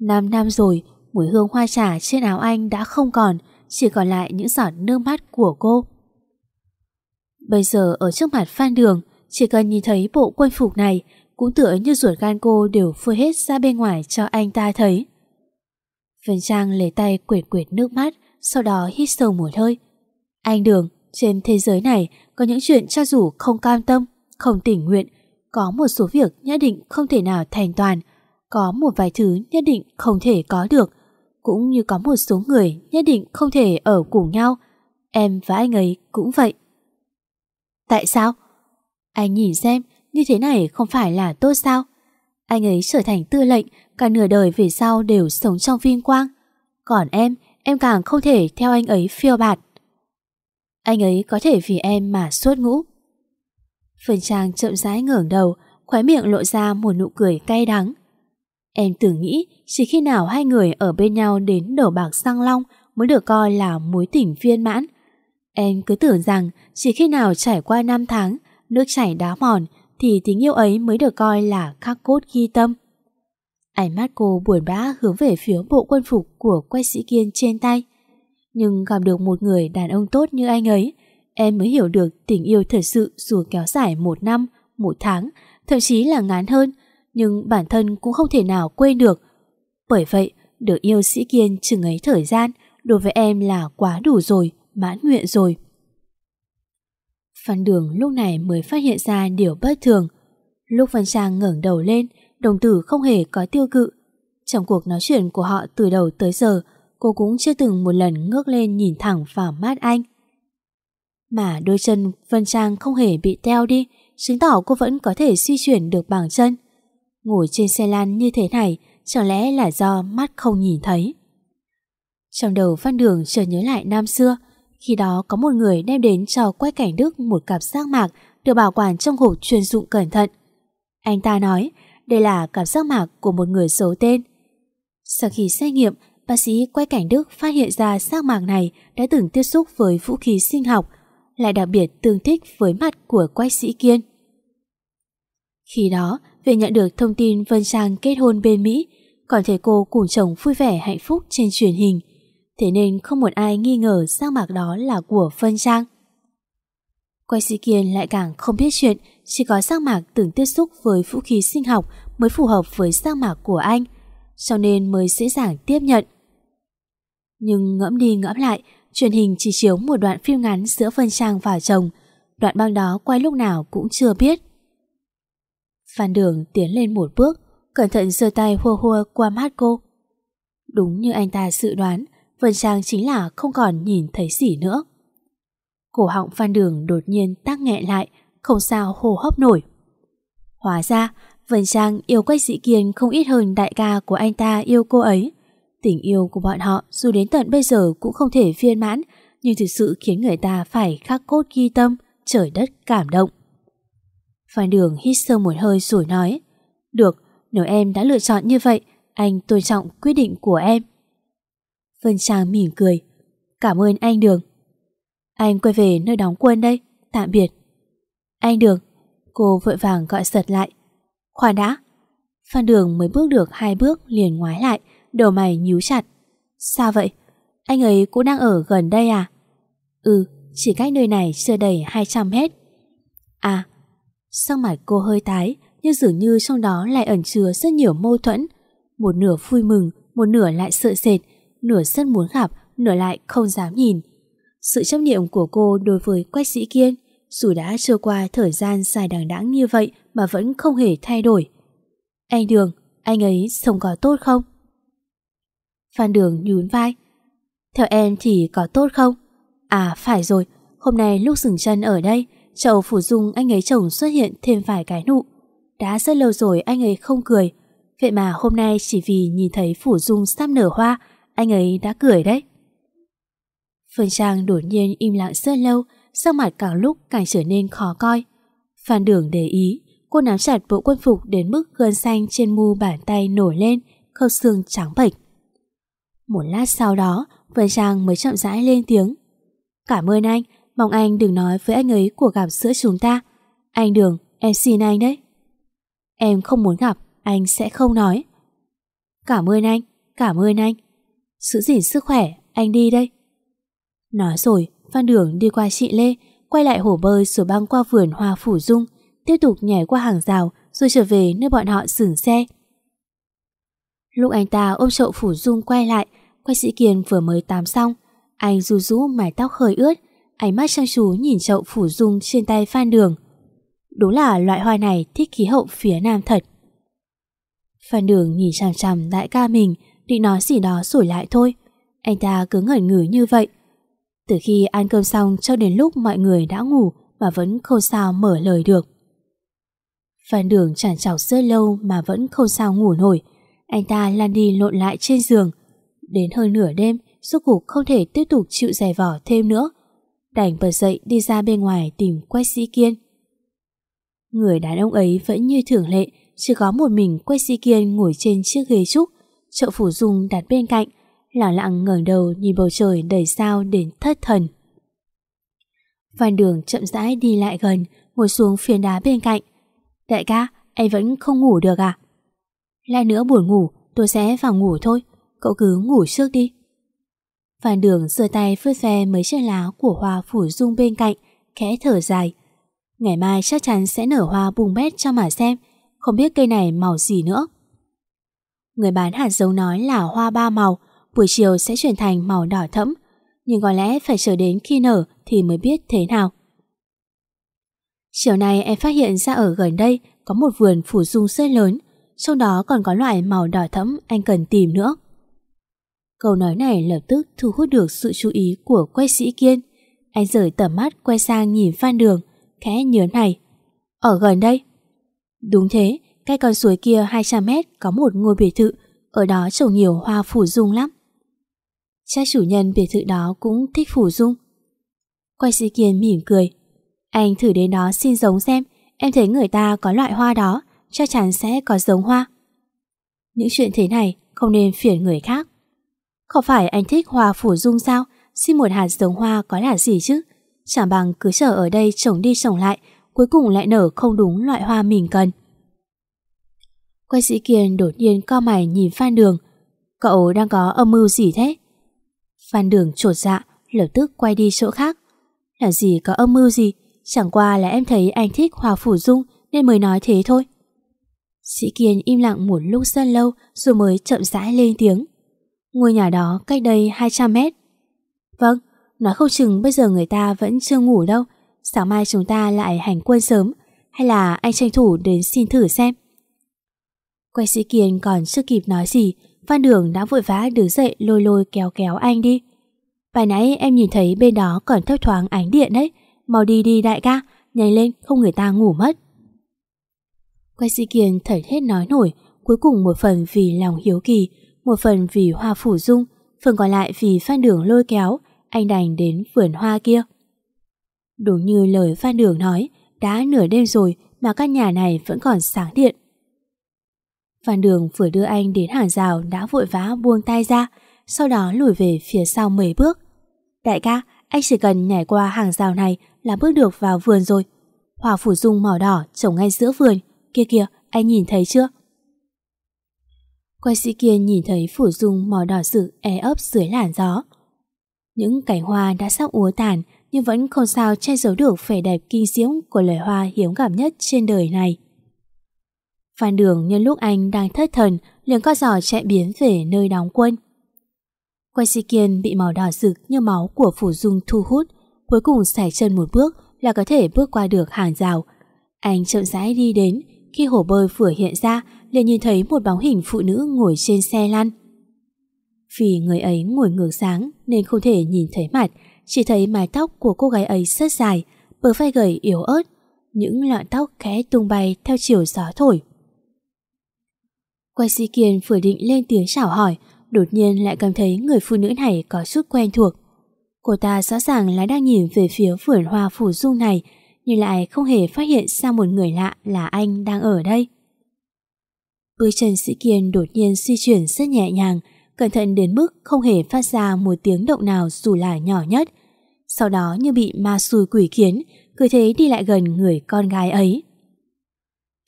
Năm năm rồi, mùi hương hoa trà trên áo anh đã không còn, chỉ còn lại những giọt nước mắt của cô. Bây giờ ở trước mặt Phan Đường, chỉ cần nhìn thấy bộ quân phục này, cũng tựa như ruột gan cô đều phơi hết ra bên ngoài cho anh ta thấy. Vân Trang lấy tay quệt quệt nước mắt, sau đó hít sâu một hơi. Anh Đường, trên thế giới này có những chuyện cho dù không cam tâm, không tình nguyện, có một số việc nhất định không thể nào thành toàn, có một vài thứ nhất định không thể có được, cũng như có một số người nhất định không thể ở cùng nhau. Em và anh ấy cũng vậy. Tại sao? Anh nhìn xem, như thế này không phải là tốt sao? Anh ấy trở thành tư lệnh, cả nửa đời về sau đều sống trong vinh quang. Còn em, em càng không thể theo anh ấy phiêu bạt. Anh ấy có thể vì em mà suốt ngũ. Phần Trang chậm rãi ngẩng đầu, khóe miệng lộ ra một nụ cười cay đắng. Em tưởng nghĩ chỉ khi nào hai người ở bên nhau đến đổ bạc sang long mới được coi là mối tình viên mãn. Em cứ tưởng rằng chỉ khi nào trải qua năm tháng, nước chảy đá mòn thì tình yêu ấy mới được coi là khắc cốt ghi tâm. Ánh mắt cô buồn bã hướng về phía bộ quân phục của quay sĩ kiên trên tay. Nhưng gặp được một người đàn ông tốt như anh ấy, em mới hiểu được tình yêu thật sự dù kéo dài một năm, một tháng, thậm chí là ngắn hơn, nhưng bản thân cũng không thể nào quên được. Bởi vậy, được yêu sĩ kiên chừng ấy thời gian, đối với em là quá đủ rồi, mãn nguyện rồi. Phan Đường lúc này mới phát hiện ra điều bất thường. Lúc Văn Trang ngẩng đầu lên, đồng tử không hề có tiêu cự. Trong cuộc nói chuyện của họ từ đầu tới giờ, cô cũng chưa từng một lần ngước lên nhìn thẳng vào mắt anh. Mà đôi chân Vân Trang không hề bị teo đi, chứng tỏ cô vẫn có thể di chuyển được bằng chân. Ngồi trên xe lan như thế này, chẳng lẽ là do mắt không nhìn thấy. Trong đầu Văn Đường chợt nhớ lại năm xưa, khi đó có một người đem đến cho Quách Cảnh Đức một cặp giác mạc được bảo quản trong hộp chuyên dụng cẩn thận. Anh ta nói đây là cặp giác mạc của một người xấu tên. Sau khi xét nghiệm, bác sĩ quay cảnh Đức phát hiện ra xác mạc này đã từng tiếp xúc với vũ khí sinh học, lại đặc biệt tương thích với mặt của quách sĩ Kiên. Khi đó, về nhận được thông tin Vân Trang kết hôn bên Mỹ, còn thấy cô cùng chồng vui vẻ hạnh phúc trên truyền hình, thế nên không một ai nghi ngờ xác mạc đó là của Vân Trang. Quay sĩ Kiên lại càng không biết chuyện, chỉ có xác mạc từng tiếp xúc với vũ khí sinh học mới phù hợp với xác mạc của anh, cho nên mới dễ dàng tiếp nhận. Nhưng ngẫm đi ngẫm lại, truyền hình chỉ chiếu một đoạn phim ngắn giữa Vân Trang và chồng, đoạn băng đó quay lúc nào cũng chưa biết. Phan Đường tiến lên một bước, cẩn thận giơ tay hua hua qua mắt cô. Đúng như anh ta dự đoán, Vân Trang chính là không còn nhìn thấy gì nữa. Cổ họng Phan Đường đột nhiên tắc nghẹn lại, không sao hô hấp nổi. Hóa ra, Vân Trang yêu Quách Dĩ Kiên không ít hơn đại ca của anh ta yêu cô ấy. Tình yêu của bọn họ dù đến tận bây giờ cũng không thể viên mãn, nhưng thực sự khiến người ta phải khắc cốt ghi tâm, trời đất cảm động. Phan Đường hít sâu một hơi rồi nói Được, nếu em đã lựa chọn như vậy, anh tôn trọng quyết định của em. Vân Trang mỉm cười. Cảm ơn anh Đường. Anh quay về nơi đóng quân đây, tạm biệt. Anh Đường, cô vội vàng gọi sật lại. Khoan đã. Phan Đường mới bước được hai bước liền ngoái lại, đầu mày nhíu chặt. Sao vậy? Anh ấy cũng đang ở gần đây à? Ừ, chỉ cách nơi này chưa đầy 200 mét. À, sắc mặt cô hơi tái, nhưng dường như trong đó lại ẩn chứa rất nhiều mâu thuẫn. Một nửa vui mừng, một nửa lại sợ sệt, nửa rất muốn gặp, nửa lại không dám nhìn. Sự chấp niệm của cô đối với Quách Sĩ Kiên, dù đã trôi qua thời gian dài đằng đẵng như vậy mà vẫn không hề thay đổi. Anh Đường, anh ấy sống có tốt không? Phan Đường nhún vai. Theo em thì có tốt không? À phải rồi, hôm nay lúc dừng chân ở đây, chậu phủ dung anh ấy chồng xuất hiện thêm vài cái nụ. Đã rất lâu rồi anh ấy không cười. Vậy mà hôm nay chỉ vì nhìn thấy phủ dung sắp nở hoa, anh ấy đã cười đấy. Phương Trang đột nhiên im lặng rất lâu, sắc mặt càng lúc càng trở nên khó coi. Phan Đường để ý, cô nắm chặt bộ quân phục đến mức gân xanh trên mu bàn tay nổi lên, khâu xương trắng bệch. Một lát sau đó, Vân Trang mới chậm rãi lên tiếng. Cảm ơn anh, mong anh đừng nói với anh ấy cuộc gặp giữa chúng ta. Anh Đường, em xin anh đấy. Em không muốn gặp, anh sẽ không nói. Cảm ơn anh, cảm ơn anh. Giữ gìn sức khỏe, anh đi đây. Nói rồi, Phan Đường đi qua chị Lê, quay lại hồ bơi rồi băng qua vườn hoa phủ dung, tiếp tục nhảy qua hàng rào rồi trở về nơi bọn họ dừng xe. Lúc anh ta ôm chậu phủ dung quay lại, quay sĩ Kiên vừa mới tắm xong, anh ru rú mái tóc hơi ướt, ánh mắt chăm chú nhìn chậu phủ dung trên tay Phan Đường. Đúng là loại hoa này thích khí hậu phía nam thật. Phan Đường nhìn chằm chằm đại ca mình, định nói gì đó rồi lại thôi. Anh ta cứ ngẩn ngử như vậy. Từ khi ăn cơm xong cho đến lúc mọi người đã ngủ mà vẫn không sao mở lời được. Phan Đường chản chọc rất lâu mà vẫn không sao ngủ nổi. Anh ta lăn đi lộn lại trên giường. Đến hơn nửa đêm, suốt cục không thể tiếp tục chịu dài vỏ thêm nữa. Đành bật dậy đi ra bên ngoài tìm Quách Sĩ Kiên. Người đàn ông ấy vẫn như thường lệ, chỉ có một mình Quách Sĩ Kiên ngồi trên chiếc ghế trúc, chậu phủ dung đặt bên cạnh, lặng lặng ngẩng đầu nhìn bầu trời đầy sao đến thất thần. Văn đường chậm rãi đi lại gần, ngồi xuống phiến đá bên cạnh. Đại ca, anh vẫn không ngủ được à? Lại nữa buồn ngủ, tôi sẽ vào ngủ thôi, cậu cứ ngủ trước đi. Phan Đường giơ tay phớt ve mấy chiếc lá của hoa phủ dung bên cạnh, khẽ thở dài. Ngày mai chắc chắn sẽ nở hoa bùng bét cho mà xem, không biết cây này màu gì nữa. Người bán hạt giống nói là hoa ba màu, buổi chiều sẽ chuyển thành màu đỏ thẫm, nhưng có lẽ phải chờ đến khi nở thì mới biết thế nào. Chiều nay em phát hiện ra ở gần đây có một vườn phủ dung rất lớn, trong đó còn có loại màu đỏ thẫm anh cần tìm nữa. Câu nói này lập tức thu hút được sự chú ý của quay sĩ kiên. Anh rời tầm mắt quay sang nhìn Phan Đường, khẽ nhớ này. Ở gần đây. Đúng thế, cái con suối kia 200 mét có một ngôi biệt thự, ở đó trồng nhiều hoa phủ dung lắm. Chắc chủ nhân biệt thự đó cũng thích phủ dung. Quay sĩ kiên mỉm cười. Anh thử đến đó xin giống xem, em thấy người ta có loại hoa đó, chắc chắn sẽ có giống hoa. Những chuyện thế này không nên phiền người khác. Không phải anh thích hoa phủ dung sao? Xin một hạt giống hoa có là gì chứ? Chẳng bằng cứ chờ ở đây trồng đi trồng lại, cuối cùng lại nở không đúng loại hoa mình cần. Quay sĩ Kiên đột nhiên co mày nhìn Phan Đường. Cậu đang có âm mưu gì thế? Phan Đường trột dạ, lập tức quay đi chỗ khác. Là gì có âm mưu gì? Chẳng qua là em thấy anh thích Hòa Phủ Dung nên mới nói thế thôi. Sĩ Kiên im lặng một lúc rất lâu rồi mới chậm rãi lên tiếng. Ngôi nhà đó cách đây 200 mét. Vâng, nói không chừng bây giờ người ta vẫn chưa ngủ đâu. Sáng mai chúng ta lại hành quân sớm hay là anh tranh thủ đến xin thử xem. Quay sĩ Kiên còn chưa kịp nói gì Phan Đường đã vội vã đứng dậy lôi lôi kéo kéo anh đi. Bài nãy em nhìn thấy bên đó còn thấp thoáng ánh điện đấy. Mau đi đi đại ca, nhanh lên không người ta ngủ mất. Quay sĩ Kiên thở hết nói nổi, cuối cùng một phần vì lòng hiếu kỳ, một phần vì hoa phủ dung, phần còn lại vì Phan Đường lôi kéo, anh đành đến vườn hoa kia. Đúng như lời Phan Đường nói, đã nửa đêm rồi mà căn nhà này vẫn còn sáng điện. Phan Đường vừa đưa anh đến hàng rào đã vội vã buông tay ra, sau đó lùi về phía sau mấy bước. Đại ca, anh chỉ cần nhảy qua hàng rào này là bước được vào vườn rồi. Hoa phủ dung màu đỏ trồng ngay giữa vườn. Kia kìa, anh nhìn thấy chưa? Quay sĩ kia nhìn thấy phủ dung màu đỏ sự e ấp dưới làn gió. Những cành hoa đã sắp úa tàn, nhưng vẫn không sao che giấu được vẻ đẹp kinh diễm của loài hoa hiếm gặp nhất trên đời này. Phan Đường nhân lúc anh đang thất thần, liền co giò chạy biến về nơi đóng quân. Quay sĩ kiên bị màu đỏ rực như máu của phủ dung thu hút, cuối cùng sải chân một bước là có thể bước qua được hàng rào. Anh chậm rãi đi đến, khi hồ bơi vừa hiện ra liền nhìn thấy một bóng hình phụ nữ ngồi trên xe lăn. Vì người ấy ngồi ngược sáng nên không thể nhìn thấy mặt chỉ thấy mái tóc của cô gái ấy rất dài bờ vai gầy yếu ớt những lọn tóc khẽ tung bay theo chiều gió thổi. Quay sĩ Kiên vừa định lên tiếng chào hỏi, đột nhiên lại cảm thấy người phụ nữ này có chút quen thuộc. Cô ta rõ ràng là đang nhìn về phía vườn hoa phủ dung này, nhưng lại không hề phát hiện ra một người lạ là anh đang ở đây. Bước chân sĩ Kiên đột nhiên di chuyển rất nhẹ nhàng, cẩn thận đến mức không hề phát ra một tiếng động nào dù là nhỏ nhất. Sau đó như bị ma xui quỷ khiến cứ thế đi lại gần người con gái ấy.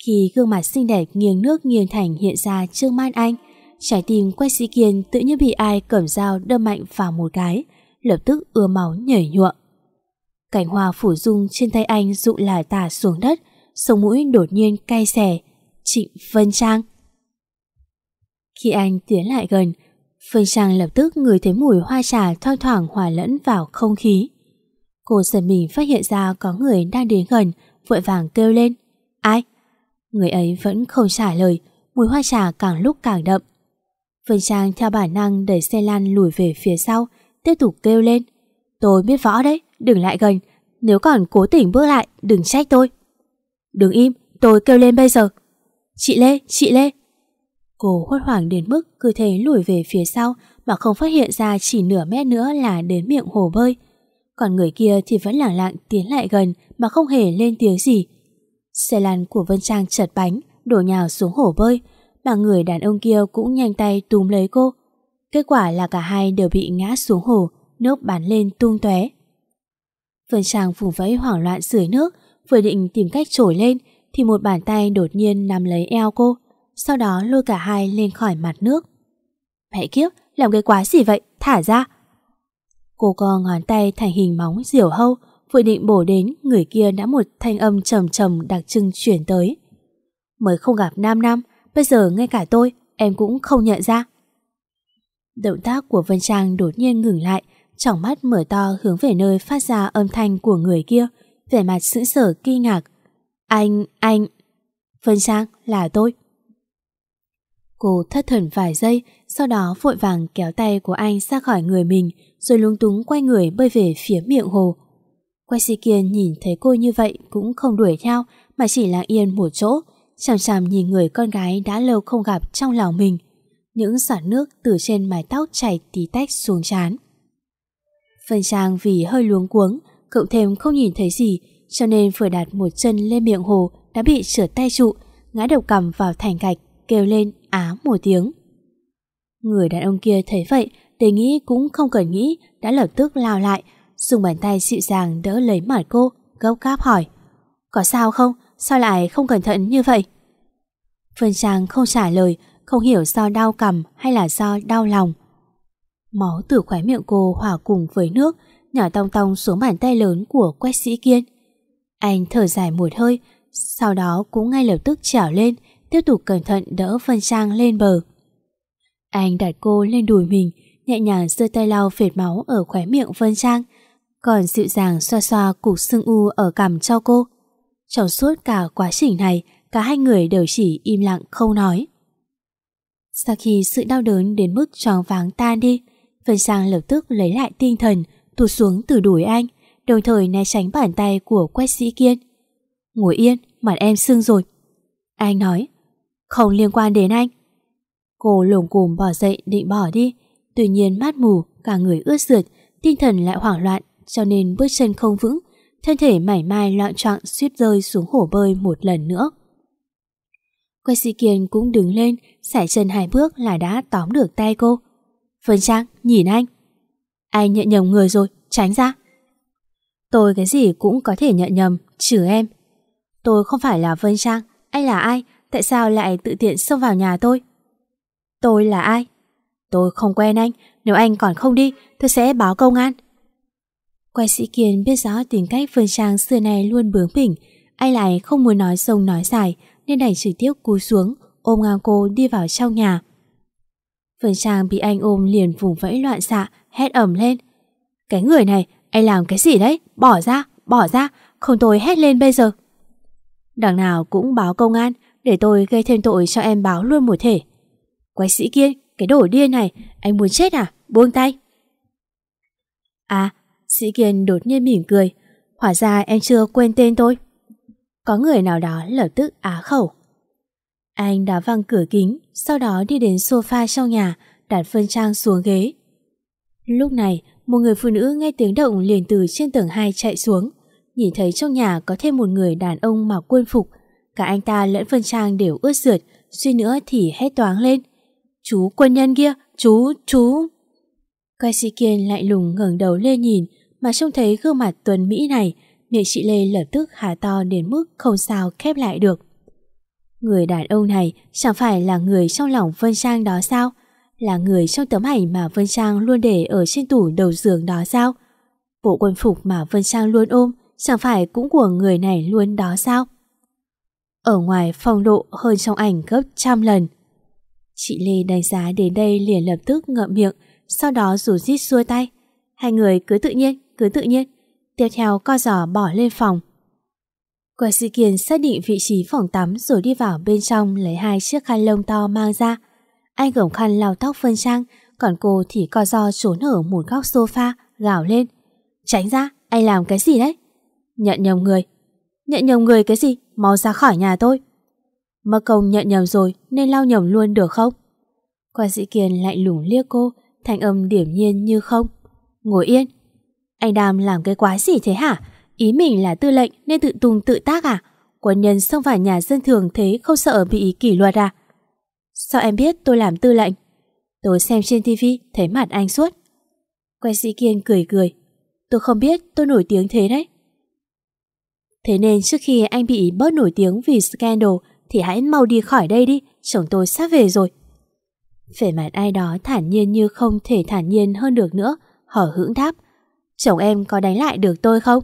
Khi gương mặt xinh đẹp nghiêng nước nghiêng thành hiện ra trước mắt anh, trái tim quay sĩ kiên tự như bị ai cầm dao đâm mạnh vào một cái, lập tức ưa máu nhảy nhuộm. Cảnh hoa phủ dung trên tay anh rụ lại tả xuống đất, sống mũi đột nhiên cay xè. Trịnh Vân Trang. Khi anh tiến lại gần, Phương Trang lập tức ngửi thấy mùi hoa trà thoang thoảng hòa lẫn vào không khí. Cô giật mình phát hiện ra có người đang đến gần, vội vàng kêu lên. Ai? Người ấy vẫn không trả lời, mùi hoa trà càng lúc càng đậm. Phương Trang theo bản năng đẩy xe lan lùi về phía sau, tiếp tục kêu lên. Tôi biết võ đấy, đừng lại gần. Nếu còn cố tình bước lại, đừng trách tôi. Đừng im, tôi kêu lên bây giờ. Chị Lê, chị Lê. Cô hốt hoảng đến mức cứ thế lùi về phía sau mà không phát hiện ra chỉ nửa mét nữa là đến miệng hồ bơi. Còn người kia thì vẫn lặng lặng tiến lại gần mà không hề lên tiếng gì. Xe lăn của Vân Trang chật bánh, đổ nhào xuống hồ bơi, mà người đàn ông kia cũng nhanh tay túm lấy cô. Kết quả là cả hai đều bị ngã xuống hồ, nước bắn lên tung tóe. Vân Trang vùng vẫy hoảng loạn dưới nước, vừa định tìm cách trồi lên, thì một bàn tay đột nhiên nắm lấy eo cô, sau đó lôi cả hai lên khỏi mặt nước. Mẹ kiếp, làm cái quái gì vậy, thả ra. Cô co ngón tay thành hình móng diều hâu, vừa định bổ đến, người kia đã một thanh âm trầm trầm đặc trưng chuyển tới. Mới không gặp nam nam, bây giờ ngay cả tôi, em cũng không nhận ra. Động tác của Vân Trang đột nhiên ngừng lại, tròng mắt mở to hướng về nơi phát ra âm thanh của người kia, vẻ mặt sững sờ kinh ngạc. Anh, anh... Vân Trang, là tôi. Cô thất thần vài giây, sau đó vội vàng kéo tay của anh ra khỏi người mình, rồi lúng túng quay người bơi về phía miệng hồ, Quay si kia nhìn thấy cô như vậy cũng không đuổi theo mà chỉ là yên một chỗ, chằm chằm nhìn người con gái đã lâu không gặp trong lòng mình. Những giọt nước từ trên mái tóc chảy tí tách xuống chán. phần Trang vì hơi luống cuống, cậu thêm không nhìn thấy gì, cho nên vừa đặt một chân lên miệng hồ đã bị trượt tay trụ, ngã đầu cầm vào thành gạch, kêu lên á một tiếng. Người đàn ông kia thấy vậy, đề nghĩ cũng không cần nghĩ, đã lập tức lao lại, dùng bàn tay dịu dàng đỡ lấy mặt cô, gấp gáp hỏi. Có sao không? Sao lại không cẩn thận như vậy? Phương Trang không trả lời, không hiểu do đau cầm hay là do đau lòng. Máu từ khóe miệng cô hòa cùng với nước, nhỏ tong tong xuống bàn tay lớn của quách sĩ kiên. Anh thở dài một hơi, sau đó cũng ngay lập tức trèo lên, tiếp tục cẩn thận đỡ Vân Trang lên bờ. Anh đặt cô lên đùi mình, nhẹ nhàng giơ tay lau phệt máu ở khóe miệng Vân Trang, còn dịu dàng xoa xoa cục xương u ở cằm cho cô. Trong suốt cả quá trình này, cả hai người đều chỉ im lặng không nói. Sau khi sự đau đớn đến mức choáng váng tan đi, Vân Trang lập tức lấy lại tinh thần, tụt xuống từ đuổi anh, đồng thời né tránh bàn tay của quách sĩ kiên. Ngồi yên, mặt em sưng rồi. Anh nói, không liên quan đến anh. Cô lồng cùm bỏ dậy định bỏ đi, tuy nhiên mắt mù, cả người ướt rượt, tinh thần lại hoảng loạn, cho nên bước chân không vững, thân thể mảy mai loạn trọng suýt rơi xuống hồ bơi một lần nữa. Quay sĩ kiên cũng đứng lên, sải chân hai bước là đã tóm được tay cô. Vân Trang, nhìn anh. Anh nhận nhầm người rồi, tránh ra. Tôi cái gì cũng có thể nhận nhầm, trừ em. Tôi không phải là Vân Trang, anh là ai? Tại sao lại tự tiện xông vào nhà tôi? Tôi là ai? Tôi không quen anh, nếu anh còn không đi, tôi sẽ báo công an. Quay sĩ Kiên biết rõ tính cách Phương Trang xưa nay luôn bướng bỉnh, anh lại không muốn nói sông nói dài, nên đành trực tiếp cú xuống, ôm ngang cô đi vào trong nhà. Phương Trang bị anh ôm liền vùng vẫy loạn xạ, hét ẩm lên. Cái người này, anh làm cái gì đấy? Bỏ ra, bỏ ra, không tôi hét lên bây giờ. Đằng nào cũng báo công an, để tôi gây thêm tội cho em báo luôn một thể. Quái sĩ kiên, cái đồ điên này, anh muốn chết à? Buông tay. À, sĩ kiên đột nhiên mỉm cười. Hóa ra em chưa quên tên tôi. Có người nào đó lập tức á khẩu. Anh đá văng cửa kính, sau đó đi đến sofa trong nhà, đặt phân trang xuống ghế. Lúc này, một người phụ nữ nghe tiếng động liền từ trên tầng 2 chạy xuống. Nhìn thấy trong nhà có thêm một người đàn ông mặc quân phục. Cả anh ta lẫn phân trang đều ướt rượt, suy nữa thì hét toáng lên. Chú quân nhân kia, chú, chú... Quay sĩ kiên lại lùng ngẩng đầu lên nhìn, mà trông thấy gương mặt Tuần Mỹ này, miệng chị Lê lập tức hà to đến mức không sao khép lại được. Người đàn ông này chẳng phải là người trong lòng Vân Trang đó sao? Là người trong tấm ảnh mà Vân Trang luôn để ở trên tủ đầu giường đó sao? Bộ quân phục mà Vân Trang luôn ôm chẳng phải cũng của người này luôn đó sao? Ở ngoài phong độ hơn trong ảnh gấp trăm lần. Chị Lê đánh giá đến đây liền lập tức ngậm miệng, sau đó rủ rít xua tay. Hai người cứ tự nhiên, cứ tự nhiên. Tiếp theo co giỏ bỏ lên phòng. Quả sự Kiên xác định vị trí phòng tắm rồi đi vào bên trong lấy hai chiếc khăn lông to mang ra. Anh gồng khăn lau tóc phân trang, còn cô thì co do trốn ở một góc sofa, gào lên. Tránh ra, anh làm cái gì đấy? Nhận nhầm người. Nhận nhầm người cái gì? Mau ra khỏi nhà tôi. Mất công nhận nhầm rồi nên lao nhầm luôn được không? Quan sĩ Kiên lạnh lùng liếc cô, thanh âm điểm nhiên như không. Ngồi yên. Anh Đàm làm cái quái gì thế hả? Ý mình là tư lệnh nên tự tung tự tác à? Quân nhân xông vào nhà dân thường thế không sợ bị kỷ luật à? Sao em biết tôi làm tư lệnh? Tôi xem trên tivi thấy mặt anh suốt. Quay sĩ Kiên cười cười. Tôi không biết tôi nổi tiếng thế đấy. Thế nên trước khi anh bị bớt nổi tiếng vì scandal thì hãy mau đi khỏi đây đi, chồng tôi sắp về rồi. Vẻ mặt ai đó thản nhiên như không thể thản nhiên hơn được nữa, hở hững đáp. Chồng em có đánh lại được tôi không?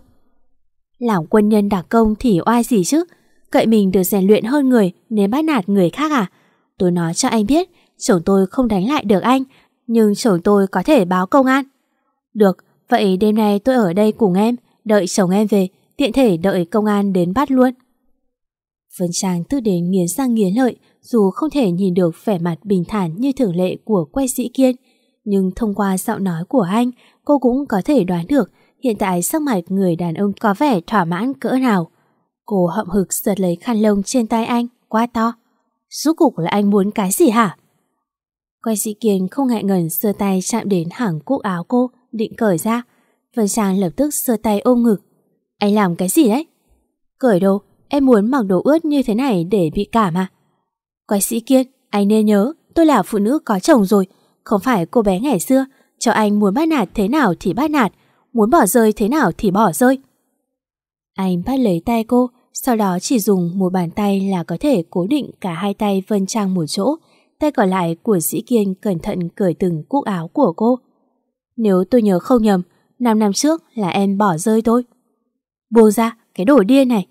Làm quân nhân đặc công thì oai gì chứ? Cậy mình được rèn luyện hơn người nên bắt nạt người khác à? Tôi nói cho anh biết, chồng tôi không đánh lại được anh, nhưng chồng tôi có thể báo công an. Được, vậy đêm nay tôi ở đây cùng em, đợi chồng em về, tiện thể đợi công an đến bắt luôn. Vân Trang tức đến nghiến răng nghiến lợi, dù không thể nhìn được vẻ mặt bình thản như thường lệ của quay sĩ kiên, nhưng thông qua giọng nói của anh, cô cũng có thể đoán được hiện tại sắc mặt người đàn ông có vẻ thỏa mãn cỡ nào. Cô hậm hực giật lấy khăn lông trên tay anh, quá to. Rốt cục là anh muốn cái gì hả? Quay sĩ kiên không ngại ngần sơ tay chạm đến hàng cúc áo cô, định cởi ra. Vân Trang lập tức sơ tay ôm ngực. Anh làm cái gì đấy? Cởi đồ, em muốn mặc đồ ướt như thế này để bị cảm à? Quái sĩ Kiên, anh nên nhớ, tôi là phụ nữ có chồng rồi, không phải cô bé ngày xưa, cho anh muốn bắt nạt thế nào thì bắt nạt, muốn bỏ rơi thế nào thì bỏ rơi. Anh bắt lấy tay cô, sau đó chỉ dùng một bàn tay là có thể cố định cả hai tay Vân Trang một chỗ, tay còn lại của Dĩ Kiên cẩn thận cởi từng cúc áo của cô. Nếu tôi nhớ không nhầm, 5 năm trước là em bỏ rơi tôi bồ ra, cái đồ điên này.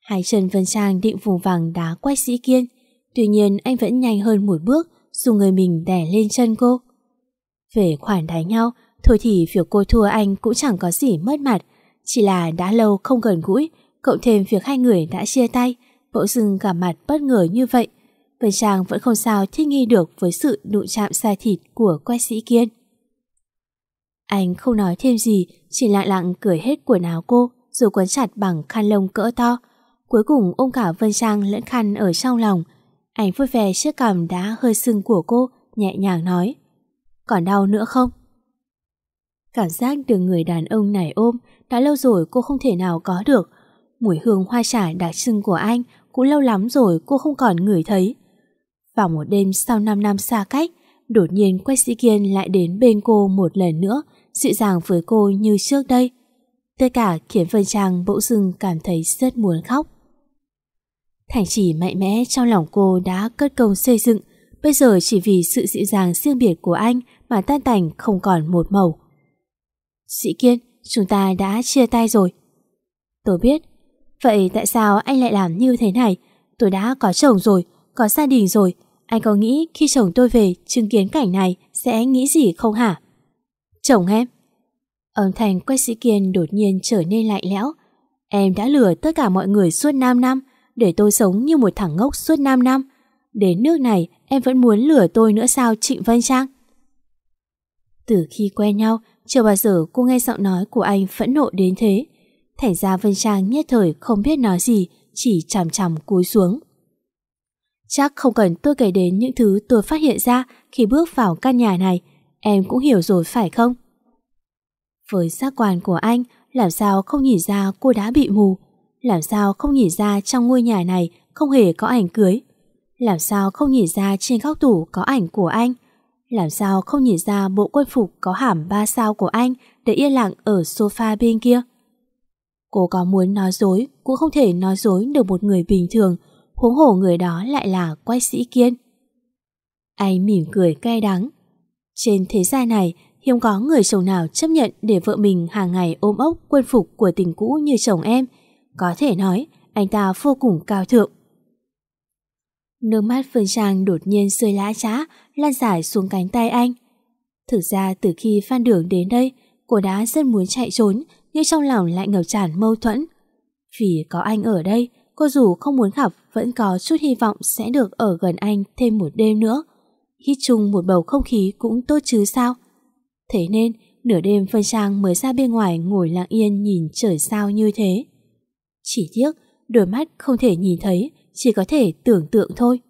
Hai chân Vân Trang định vùng vàng đá quách Sĩ Kiên, tuy nhiên anh vẫn nhanh hơn một bước, dùng người mình đè lên chân cô. Về khoản đánh nhau, thôi thì việc cô thua anh cũng chẳng có gì mất mặt, chỉ là đã lâu không gần gũi, cộng thêm việc hai người đã chia tay, bỗng dưng gặp mặt bất ngờ như vậy. Vân Trang vẫn không sao thích nghi được với sự đụng chạm sai thịt của quách sĩ kiên. Anh không nói thêm gì, chỉ lặng lặng cởi hết quần áo cô, rồi quấn chặt bằng khăn lông cỡ to. Cuối cùng ôm cả Vân Trang lẫn khăn ở trong lòng. Anh vui vẻ chiếc cằm đã hơi sưng của cô, nhẹ nhàng nói. Còn đau nữa không? Cảm giác được người đàn ông này ôm đã lâu rồi cô không thể nào có được. Mùi hương hoa trà đặc trưng của anh cũng lâu lắm rồi cô không còn ngửi thấy. Vào một đêm sau 5 năm xa cách, đột nhiên Quách Sĩ Kiên lại đến bên cô một lần nữa, dịu dàng với cô như trước đây. Tất cả khiến Vân Trang bỗng dưng cảm thấy rất muốn khóc. Thành chỉ mạnh mẽ trong lòng cô đã cất công xây dựng, bây giờ chỉ vì sự dịu dàng riêng biệt của anh mà tan tành không còn một màu. Sĩ Kiên, chúng ta đã chia tay rồi. Tôi biết. Vậy tại sao anh lại làm như thế này? Tôi đã có chồng rồi, có gia đình rồi. Anh có nghĩ khi chồng tôi về chứng kiến cảnh này sẽ nghĩ gì không hả? Chồng em. Âm thanh quách sĩ Kiên đột nhiên trở nên lạnh lẽo. Em đã lừa tất cả mọi người suốt 5 năm để tôi sống như một thằng ngốc suốt 5 năm. Đến nước này em vẫn muốn lừa tôi nữa sao Trịnh Vân Trang? Từ khi quen nhau, chưa bao giờ cô nghe giọng nói của anh phẫn nộ đến thế. Thành ra Vân Trang nhất thời không biết nói gì, chỉ chằm chằm cúi xuống. Chắc không cần tôi kể đến những thứ tôi phát hiện ra khi bước vào căn nhà này, em cũng hiểu rồi phải không? Với giác quan của anh, làm sao không nhìn ra cô đã bị mù? Làm sao không nhìn ra trong ngôi nhà này không hề có ảnh cưới? Làm sao không nhìn ra trên góc tủ có ảnh của anh? Làm sao không nhìn ra bộ quân phục có hàm ba sao của anh để yên lặng ở sofa bên kia? Cô có muốn nói dối cũng không thể nói dối được một người bình thường, huống hồ người đó lại là quách sĩ kiên. Anh mỉm cười cay đắng. Trên thế gian này, hiếm có người chồng nào chấp nhận để vợ mình hàng ngày ôm ốc quân phục của tình cũ như chồng em. Có thể nói, anh ta vô cùng cao thượng. Nước mắt Phương Trang đột nhiên rơi lã trá, lan dài xuống cánh tay anh. Thực ra từ khi Phan Đường đến đây, cô đã rất muốn chạy trốn, nhưng trong lòng lại ngập tràn mâu thuẫn. Vì có anh ở đây, cô dù không muốn gặp vẫn có chút hy vọng sẽ được ở gần anh thêm một đêm nữa. Hít chung một bầu không khí cũng tốt chứ sao. Thế nên, nửa đêm Phương Trang mới ra bên ngoài ngồi lặng yên nhìn trời sao như thế. Chỉ tiếc, đôi mắt không thể nhìn thấy, chỉ có thể tưởng tượng thôi.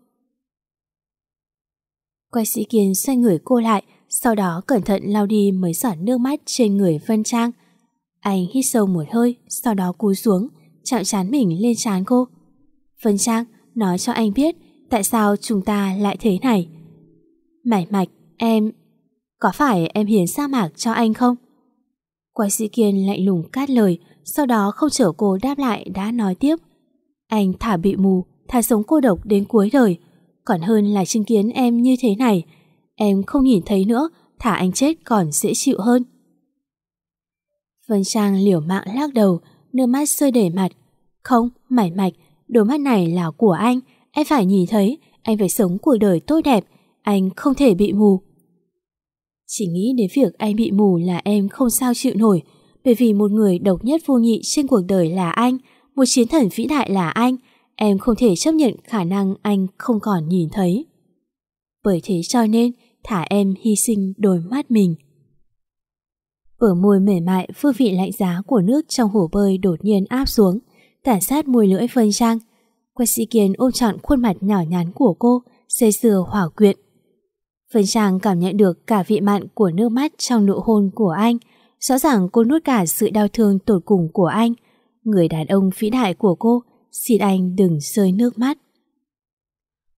Quay sĩ Kiên xoay người cô lại, sau đó cẩn thận lau đi mấy giọt nước mắt trên người Vân Trang. Anh hít sâu một hơi, sau đó cúi xuống, chạm chán mình lên chán cô. Vân Trang, nói cho anh biết tại sao chúng ta lại thế này. Mải mạch, em... Có phải em hiến sa mạc cho anh không? Quái sĩ Kiên lạnh lùng cát lời, sau đó không chở cô đáp lại đã nói tiếp. Anh thả bị mù, thà sống cô độc đến cuối đời, còn hơn là chứng kiến em như thế này. Em không nhìn thấy nữa, thả anh chết còn dễ chịu hơn. Vân Trang liều mạng lắc đầu, nước mắt rơi đầy mặt. Không, mải mạch, đôi mắt này là của anh, em phải nhìn thấy, anh phải sống cuộc đời tốt đẹp, anh không thể bị mù. Chỉ nghĩ đến việc anh bị mù là em không sao chịu nổi, bởi vì một người độc nhất vô nhị trên cuộc đời là anh, một chiến thần vĩ đại là anh, em không thể chấp nhận khả năng anh không còn nhìn thấy. Bởi thế cho nên, thả em hy sinh đôi mắt mình. Bờ môi mềm mại, phương vị lạnh giá của nước trong hồ bơi đột nhiên áp xuống, tản sát mùi lưỡi phân Trang. Quách sĩ kiến ôm trọn khuôn mặt nhỏ nhắn của cô, xây dừa hỏa quyện. Vân Trang cảm nhận được cả vị mặn của nước mắt trong nụ hôn của anh. Rõ ràng cô nuốt cả sự đau thương tột cùng của anh. người đàn ông vĩ đại của cô, xin anh đừng rơi nước mắt.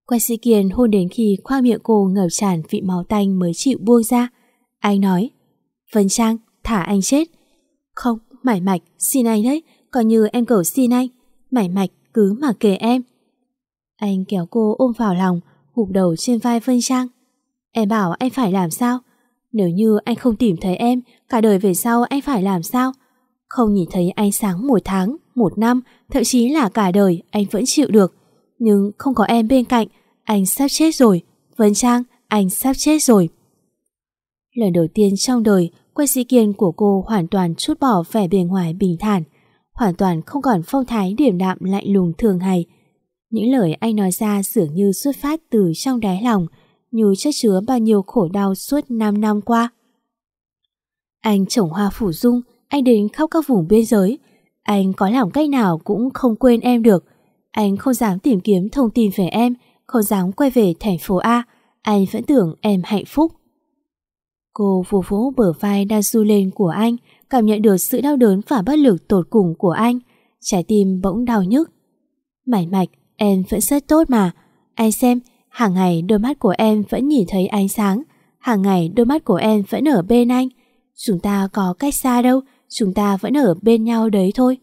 Quay sĩ Kiên hôn đến khi khoang miệng cô ngập tràn vị máu tanh mới chịu buông ra. Anh nói, Vân Trang, thả anh chết. Không, Mải Mạch, xin anh đấy, coi như em cầu xin anh. Mải Mạch, cứ mà kể em. Anh kéo cô ôm vào lòng, gục đầu trên vai Vân Trang. Em bảo anh phải làm sao? Nếu như anh không tìm thấy em, cả đời về sau anh phải làm sao? Không nhìn thấy ánh sáng một tháng, một năm, thậm chí là cả đời anh vẫn chịu được. Nhưng không có em bên cạnh, anh sắp chết rồi. Vân Trang, anh sắp chết rồi. Lần đầu tiên trong đời, quay sĩ kiên của cô hoàn toàn chút bỏ vẻ bề ngoài bình thản, hoàn toàn không còn phong thái điểm đạm lạnh lùng thường hay. Những lời anh nói ra dường như xuất phát từ trong đáy lòng, như chất chứa bao nhiêu khổ đau suốt 5 năm qua. Anh trồng hoa phủ dung, anh đến khắp các vùng biên giới. Anh có làm cách nào cũng không quên em được. Anh không dám tìm kiếm thông tin về em, không dám quay về thành phố A. Anh vẫn tưởng em hạnh phúc. Cô vỗ vỗ bờ vai đang du lên của anh, cảm nhận được sự đau đớn và bất lực tột cùng của anh. Trái tim bỗng đau nhức. Mải mạch, em vẫn rất tốt mà. Anh xem, hàng ngày đôi mắt của em vẫn nhìn thấy ánh sáng. Hàng ngày đôi mắt của em vẫn ở bên anh. Chúng ta có cách xa đâu, chúng ta vẫn ở bên nhau đấy thôi.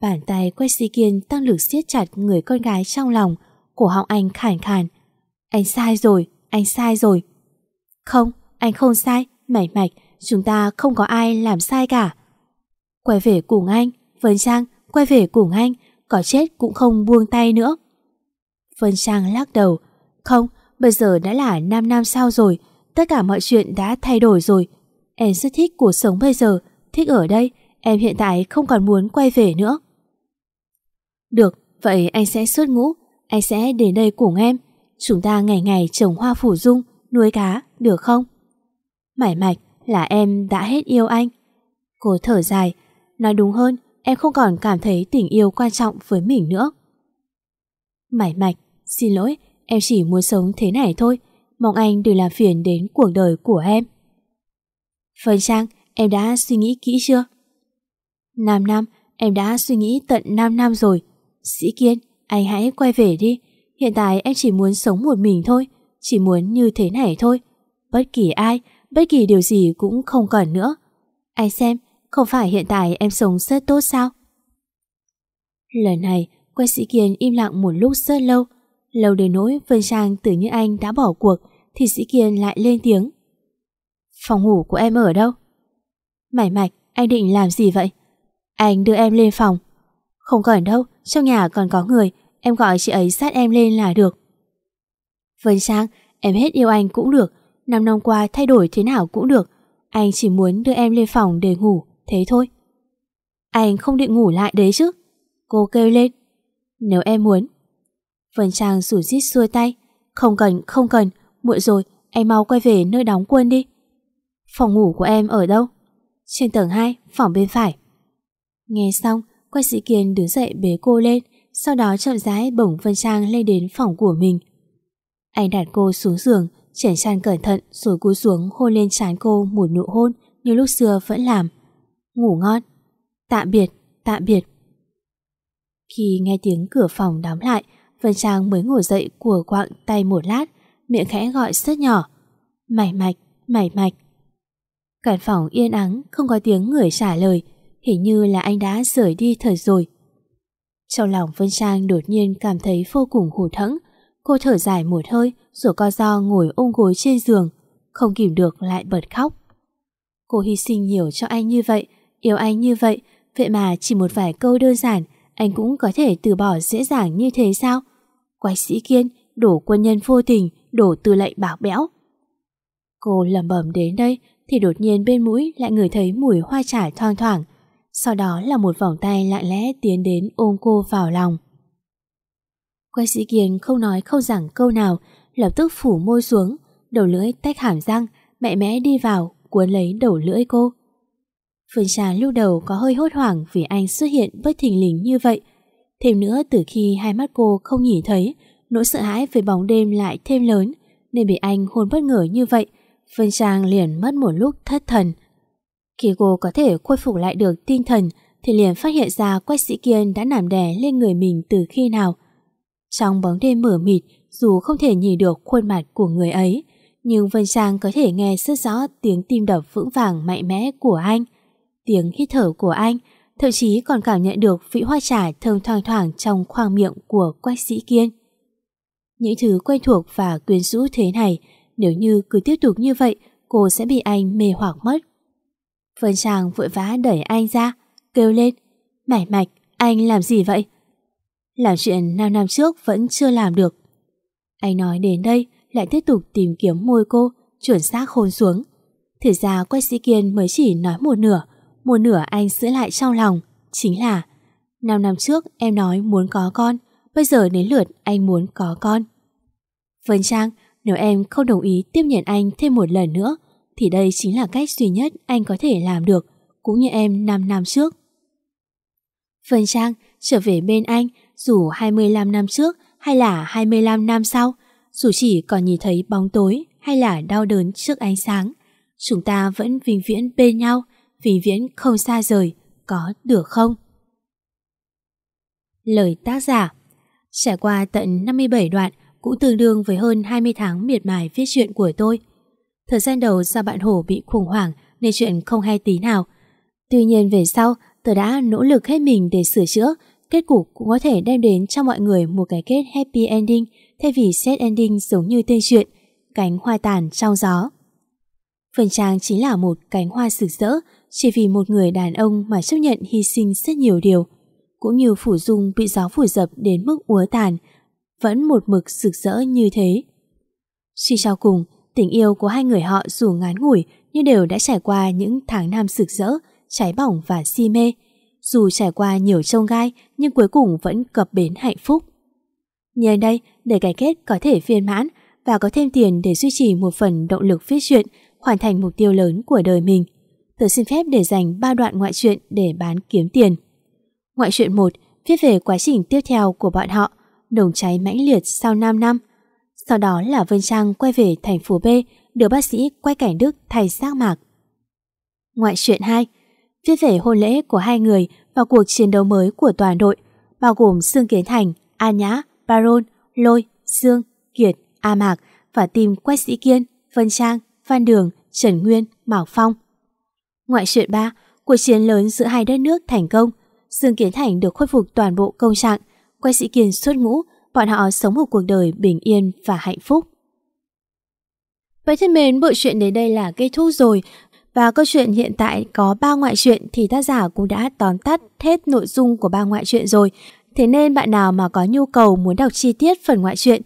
Bàn tay quét si kiên tăng lực siết chặt người con gái trong lòng, cổ họng anh khản khàn. Anh sai rồi, anh sai rồi. Không, anh không sai, mảy mạch, chúng ta không có ai làm sai cả. Quay về cùng anh, Vân Trang, quay về cùng anh, có chết cũng không buông tay nữa. Vân Trang lắc đầu, không, bây giờ đã là 5 năm sau rồi, tất cả mọi chuyện đã thay đổi rồi. Em rất thích cuộc sống bây giờ, thích ở đây, em hiện tại không còn muốn quay về nữa. Được, vậy anh sẽ xuất ngũ, anh sẽ đến đây cùng em. Chúng ta ngày ngày trồng hoa phủ dung, nuôi cá, được không? Mải mạch là em đã hết yêu anh. Cô thở dài, nói đúng hơn, em không còn cảm thấy tình yêu quan trọng với mình nữa. Mải mạch, xin lỗi, em chỉ muốn sống thế này thôi, mong anh đừng làm phiền đến cuộc đời của em. Phần Trang, em đã suy nghĩ kỹ chưa? 5 năm, em đã suy nghĩ tận 5 năm rồi. Sĩ Kiên, anh hãy quay về đi. Hiện tại em chỉ muốn sống một mình thôi, chỉ muốn như thế này thôi. Bất kỳ ai, bất kỳ điều gì cũng không cần nữa. Anh xem, không phải hiện tại em sống rất tốt sao? Lần này, quay sĩ Kiên im lặng một lúc rất lâu. Lâu đến nỗi Vân Trang tưởng như anh đã bỏ cuộc, thì sĩ Kiên lại lên tiếng. Phòng ngủ của em ở đâu? Mải mạch, anh định làm gì vậy? Anh đưa em lên phòng. Không cần đâu, trong nhà còn có người, em gọi chị ấy sát em lên là được. Vân Trang, em hết yêu anh cũng được, năm năm qua thay đổi thế nào cũng được. Anh chỉ muốn đưa em lên phòng để ngủ, thế thôi. Anh không định ngủ lại đấy chứ? Cô kêu lên. Nếu em muốn. Vân Trang rủ rít xuôi tay. Không cần, không cần, muộn rồi, anh mau quay về nơi đóng quân đi. Phòng ngủ của em ở đâu? Trên tầng 2, phòng bên phải. Nghe xong, quay sĩ Kiên đứng dậy bế cô lên, sau đó chậm rãi bổng Vân Trang lên đến phòng của mình. Anh đặt cô xuống giường, chèn chăn cẩn thận rồi cúi xuống hôn lên trán cô một nụ hôn như lúc xưa vẫn làm. Ngủ ngon. Tạm biệt, tạm biệt. Khi nghe tiếng cửa phòng đóng lại, Vân Trang mới ngồi dậy của quạng tay một lát, miệng khẽ gọi rất nhỏ. Mải mạch, mải mạch. Căn phòng yên ắng, không có tiếng người trả lời, hình như là anh đã rời đi thời rồi. Trong lòng Vân Trang đột nhiên cảm thấy vô cùng hụt hẫng, cô thở dài một hơi rồi co do ngồi ôm gối trên giường, không kìm được lại bật khóc. Cô hy sinh nhiều cho anh như vậy, yêu anh như vậy, vậy mà chỉ một vài câu đơn giản anh cũng có thể từ bỏ dễ dàng như thế sao? Quách sĩ kiên, đổ quân nhân vô tình, đổ tư lệnh bảo béo. Cô lầm bẩm đến đây thì đột nhiên bên mũi lại ngửi thấy mùi hoa trải thoang thoảng. Sau đó là một vòng tay lặng lẽ tiến đến ôm cô vào lòng. Quách sĩ Kiên không nói không rằng câu nào, lập tức phủ môi xuống, đầu lưỡi tách hàm răng, mẹ mẽ đi vào, cuốn lấy đầu lưỡi cô. Phương Trà lúc đầu có hơi hốt hoảng vì anh xuất hiện bất thình lình như vậy. Thêm nữa từ khi hai mắt cô không nhìn thấy, nỗi sợ hãi về bóng đêm lại thêm lớn, nên bị anh hôn bất ngờ như vậy, Vân Trang liền mất một lúc thất thần. Khi cô có thể khôi phục lại được tinh thần thì liền phát hiện ra quách sĩ kiên đã nằm đè lên người mình từ khi nào. Trong bóng đêm mở mịt, dù không thể nhìn được khuôn mặt của người ấy, nhưng Vân Trang có thể nghe rất rõ tiếng tim đập vững vàng mạnh mẽ của anh, tiếng hít thở của anh, thậm chí còn cảm nhận được vị hoa trà thơm thoang thoảng trong khoang miệng của quách sĩ kiên. Những thứ quen thuộc và quyến rũ thế này, nếu như cứ tiếp tục như vậy, cô sẽ bị anh mê hoặc mất. Vân Trang vội vã đẩy anh ra, kêu lên, mải mạch, anh làm gì vậy? Làm chuyện 5 năm trước vẫn chưa làm được. Anh nói đến đây, lại tiếp tục tìm kiếm môi cô, chuẩn xác hôn xuống. Thực ra Quách Sĩ Kiên mới chỉ nói một nửa, một nửa anh giữ lại trong lòng, chính là 5 năm trước em nói muốn có con, bây giờ đến lượt anh muốn có con. Vân Trang, nếu em không đồng ý tiếp nhận anh thêm một lần nữa, thì đây chính là cách duy nhất anh có thể làm được, cũng như em 5 năm trước. Vân Trang trở về bên anh dù 25 năm trước hay là 25 năm sau, dù chỉ còn nhìn thấy bóng tối hay là đau đớn trước ánh sáng, chúng ta vẫn vĩnh viễn bên nhau, vĩnh viễn không xa rời, có được không? Lời tác giả Trải qua tận 57 đoạn cũng tương đương với hơn 20 tháng miệt mài viết chuyện của tôi. Thời gian đầu do bạn Hổ bị khủng hoảng nên chuyện không hay tí nào. Tuy nhiên về sau, tôi đã nỗ lực hết mình để sửa chữa, kết cục cũng có thể đem đến cho mọi người một cái kết happy ending thay vì sad ending giống như tên truyện cánh hoa tàn trong gió. Phần Trang chính là một cánh hoa rực rỡ chỉ vì một người đàn ông mà chấp nhận hy sinh rất nhiều điều, cũng như phủ dung bị gió phủ dập đến mức úa tàn, vẫn một mực rực rỡ như thế. Suy cho cùng, tình yêu của hai người họ dù ngắn ngủi nhưng đều đã trải qua những tháng năm rực rỡ, cháy bỏng và si mê. Dù trải qua nhiều trông gai nhưng cuối cùng vẫn cập bến hạnh phúc. Nhờ đây, để cái kết có thể viên mãn và có thêm tiền để duy trì một phần động lực viết truyện, hoàn thành mục tiêu lớn của đời mình tôi xin phép để dành 3 đoạn ngoại truyện để bán kiếm tiền. Ngoại truyện 1 viết về quá trình tiếp theo của bọn họ, nồng cháy mãnh liệt sau 5 năm. Sau đó là Vân Trang quay về thành phố B, được bác sĩ quay cảnh Đức thay xác mạc. Ngoại truyện 2 viết về hôn lễ của hai người và cuộc chiến đấu mới của toàn đội, bao gồm Sương Kiến Thành, An Nhã, Baron, Lôi, Dương, Kiệt, A Mạc và team Quách Sĩ Kiên, Vân Trang, Văn Đường, Trần Nguyên, Mạc Phong. Ngoại truyện 3, cuộc chiến lớn giữa hai đất nước thành công. Dương Kiến Thành được khôi phục toàn bộ công trạng, quay Sĩ Kiên xuất ngũ, bọn họ sống một cuộc đời bình yên và hạnh phúc. Vậy thân mến, bộ truyện đến đây là kết thúc rồi. Và câu chuyện hiện tại có ba ngoại truyện thì tác giả cũng đã tóm tắt hết nội dung của ba ngoại truyện rồi. Thế nên bạn nào mà có nhu cầu muốn đọc chi tiết phần ngoại truyện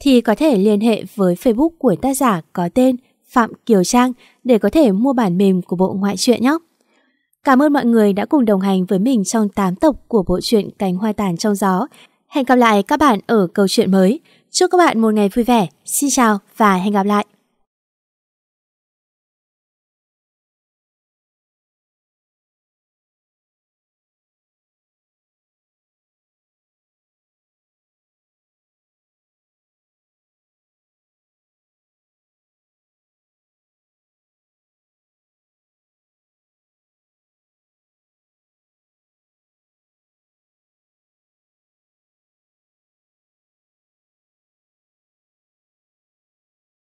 thì có thể liên hệ với Facebook của tác giả có tên Phạm Kiều Trang để có thể mua bản mềm của bộ ngoại truyện nhé. Cảm ơn mọi người đã cùng đồng hành với mình trong 8 tập của bộ truyện Cánh Hoa Tàn Trong Gió. Hẹn gặp lại các bạn ở câu chuyện mới. Chúc các bạn một ngày vui vẻ. Xin chào và hẹn gặp lại.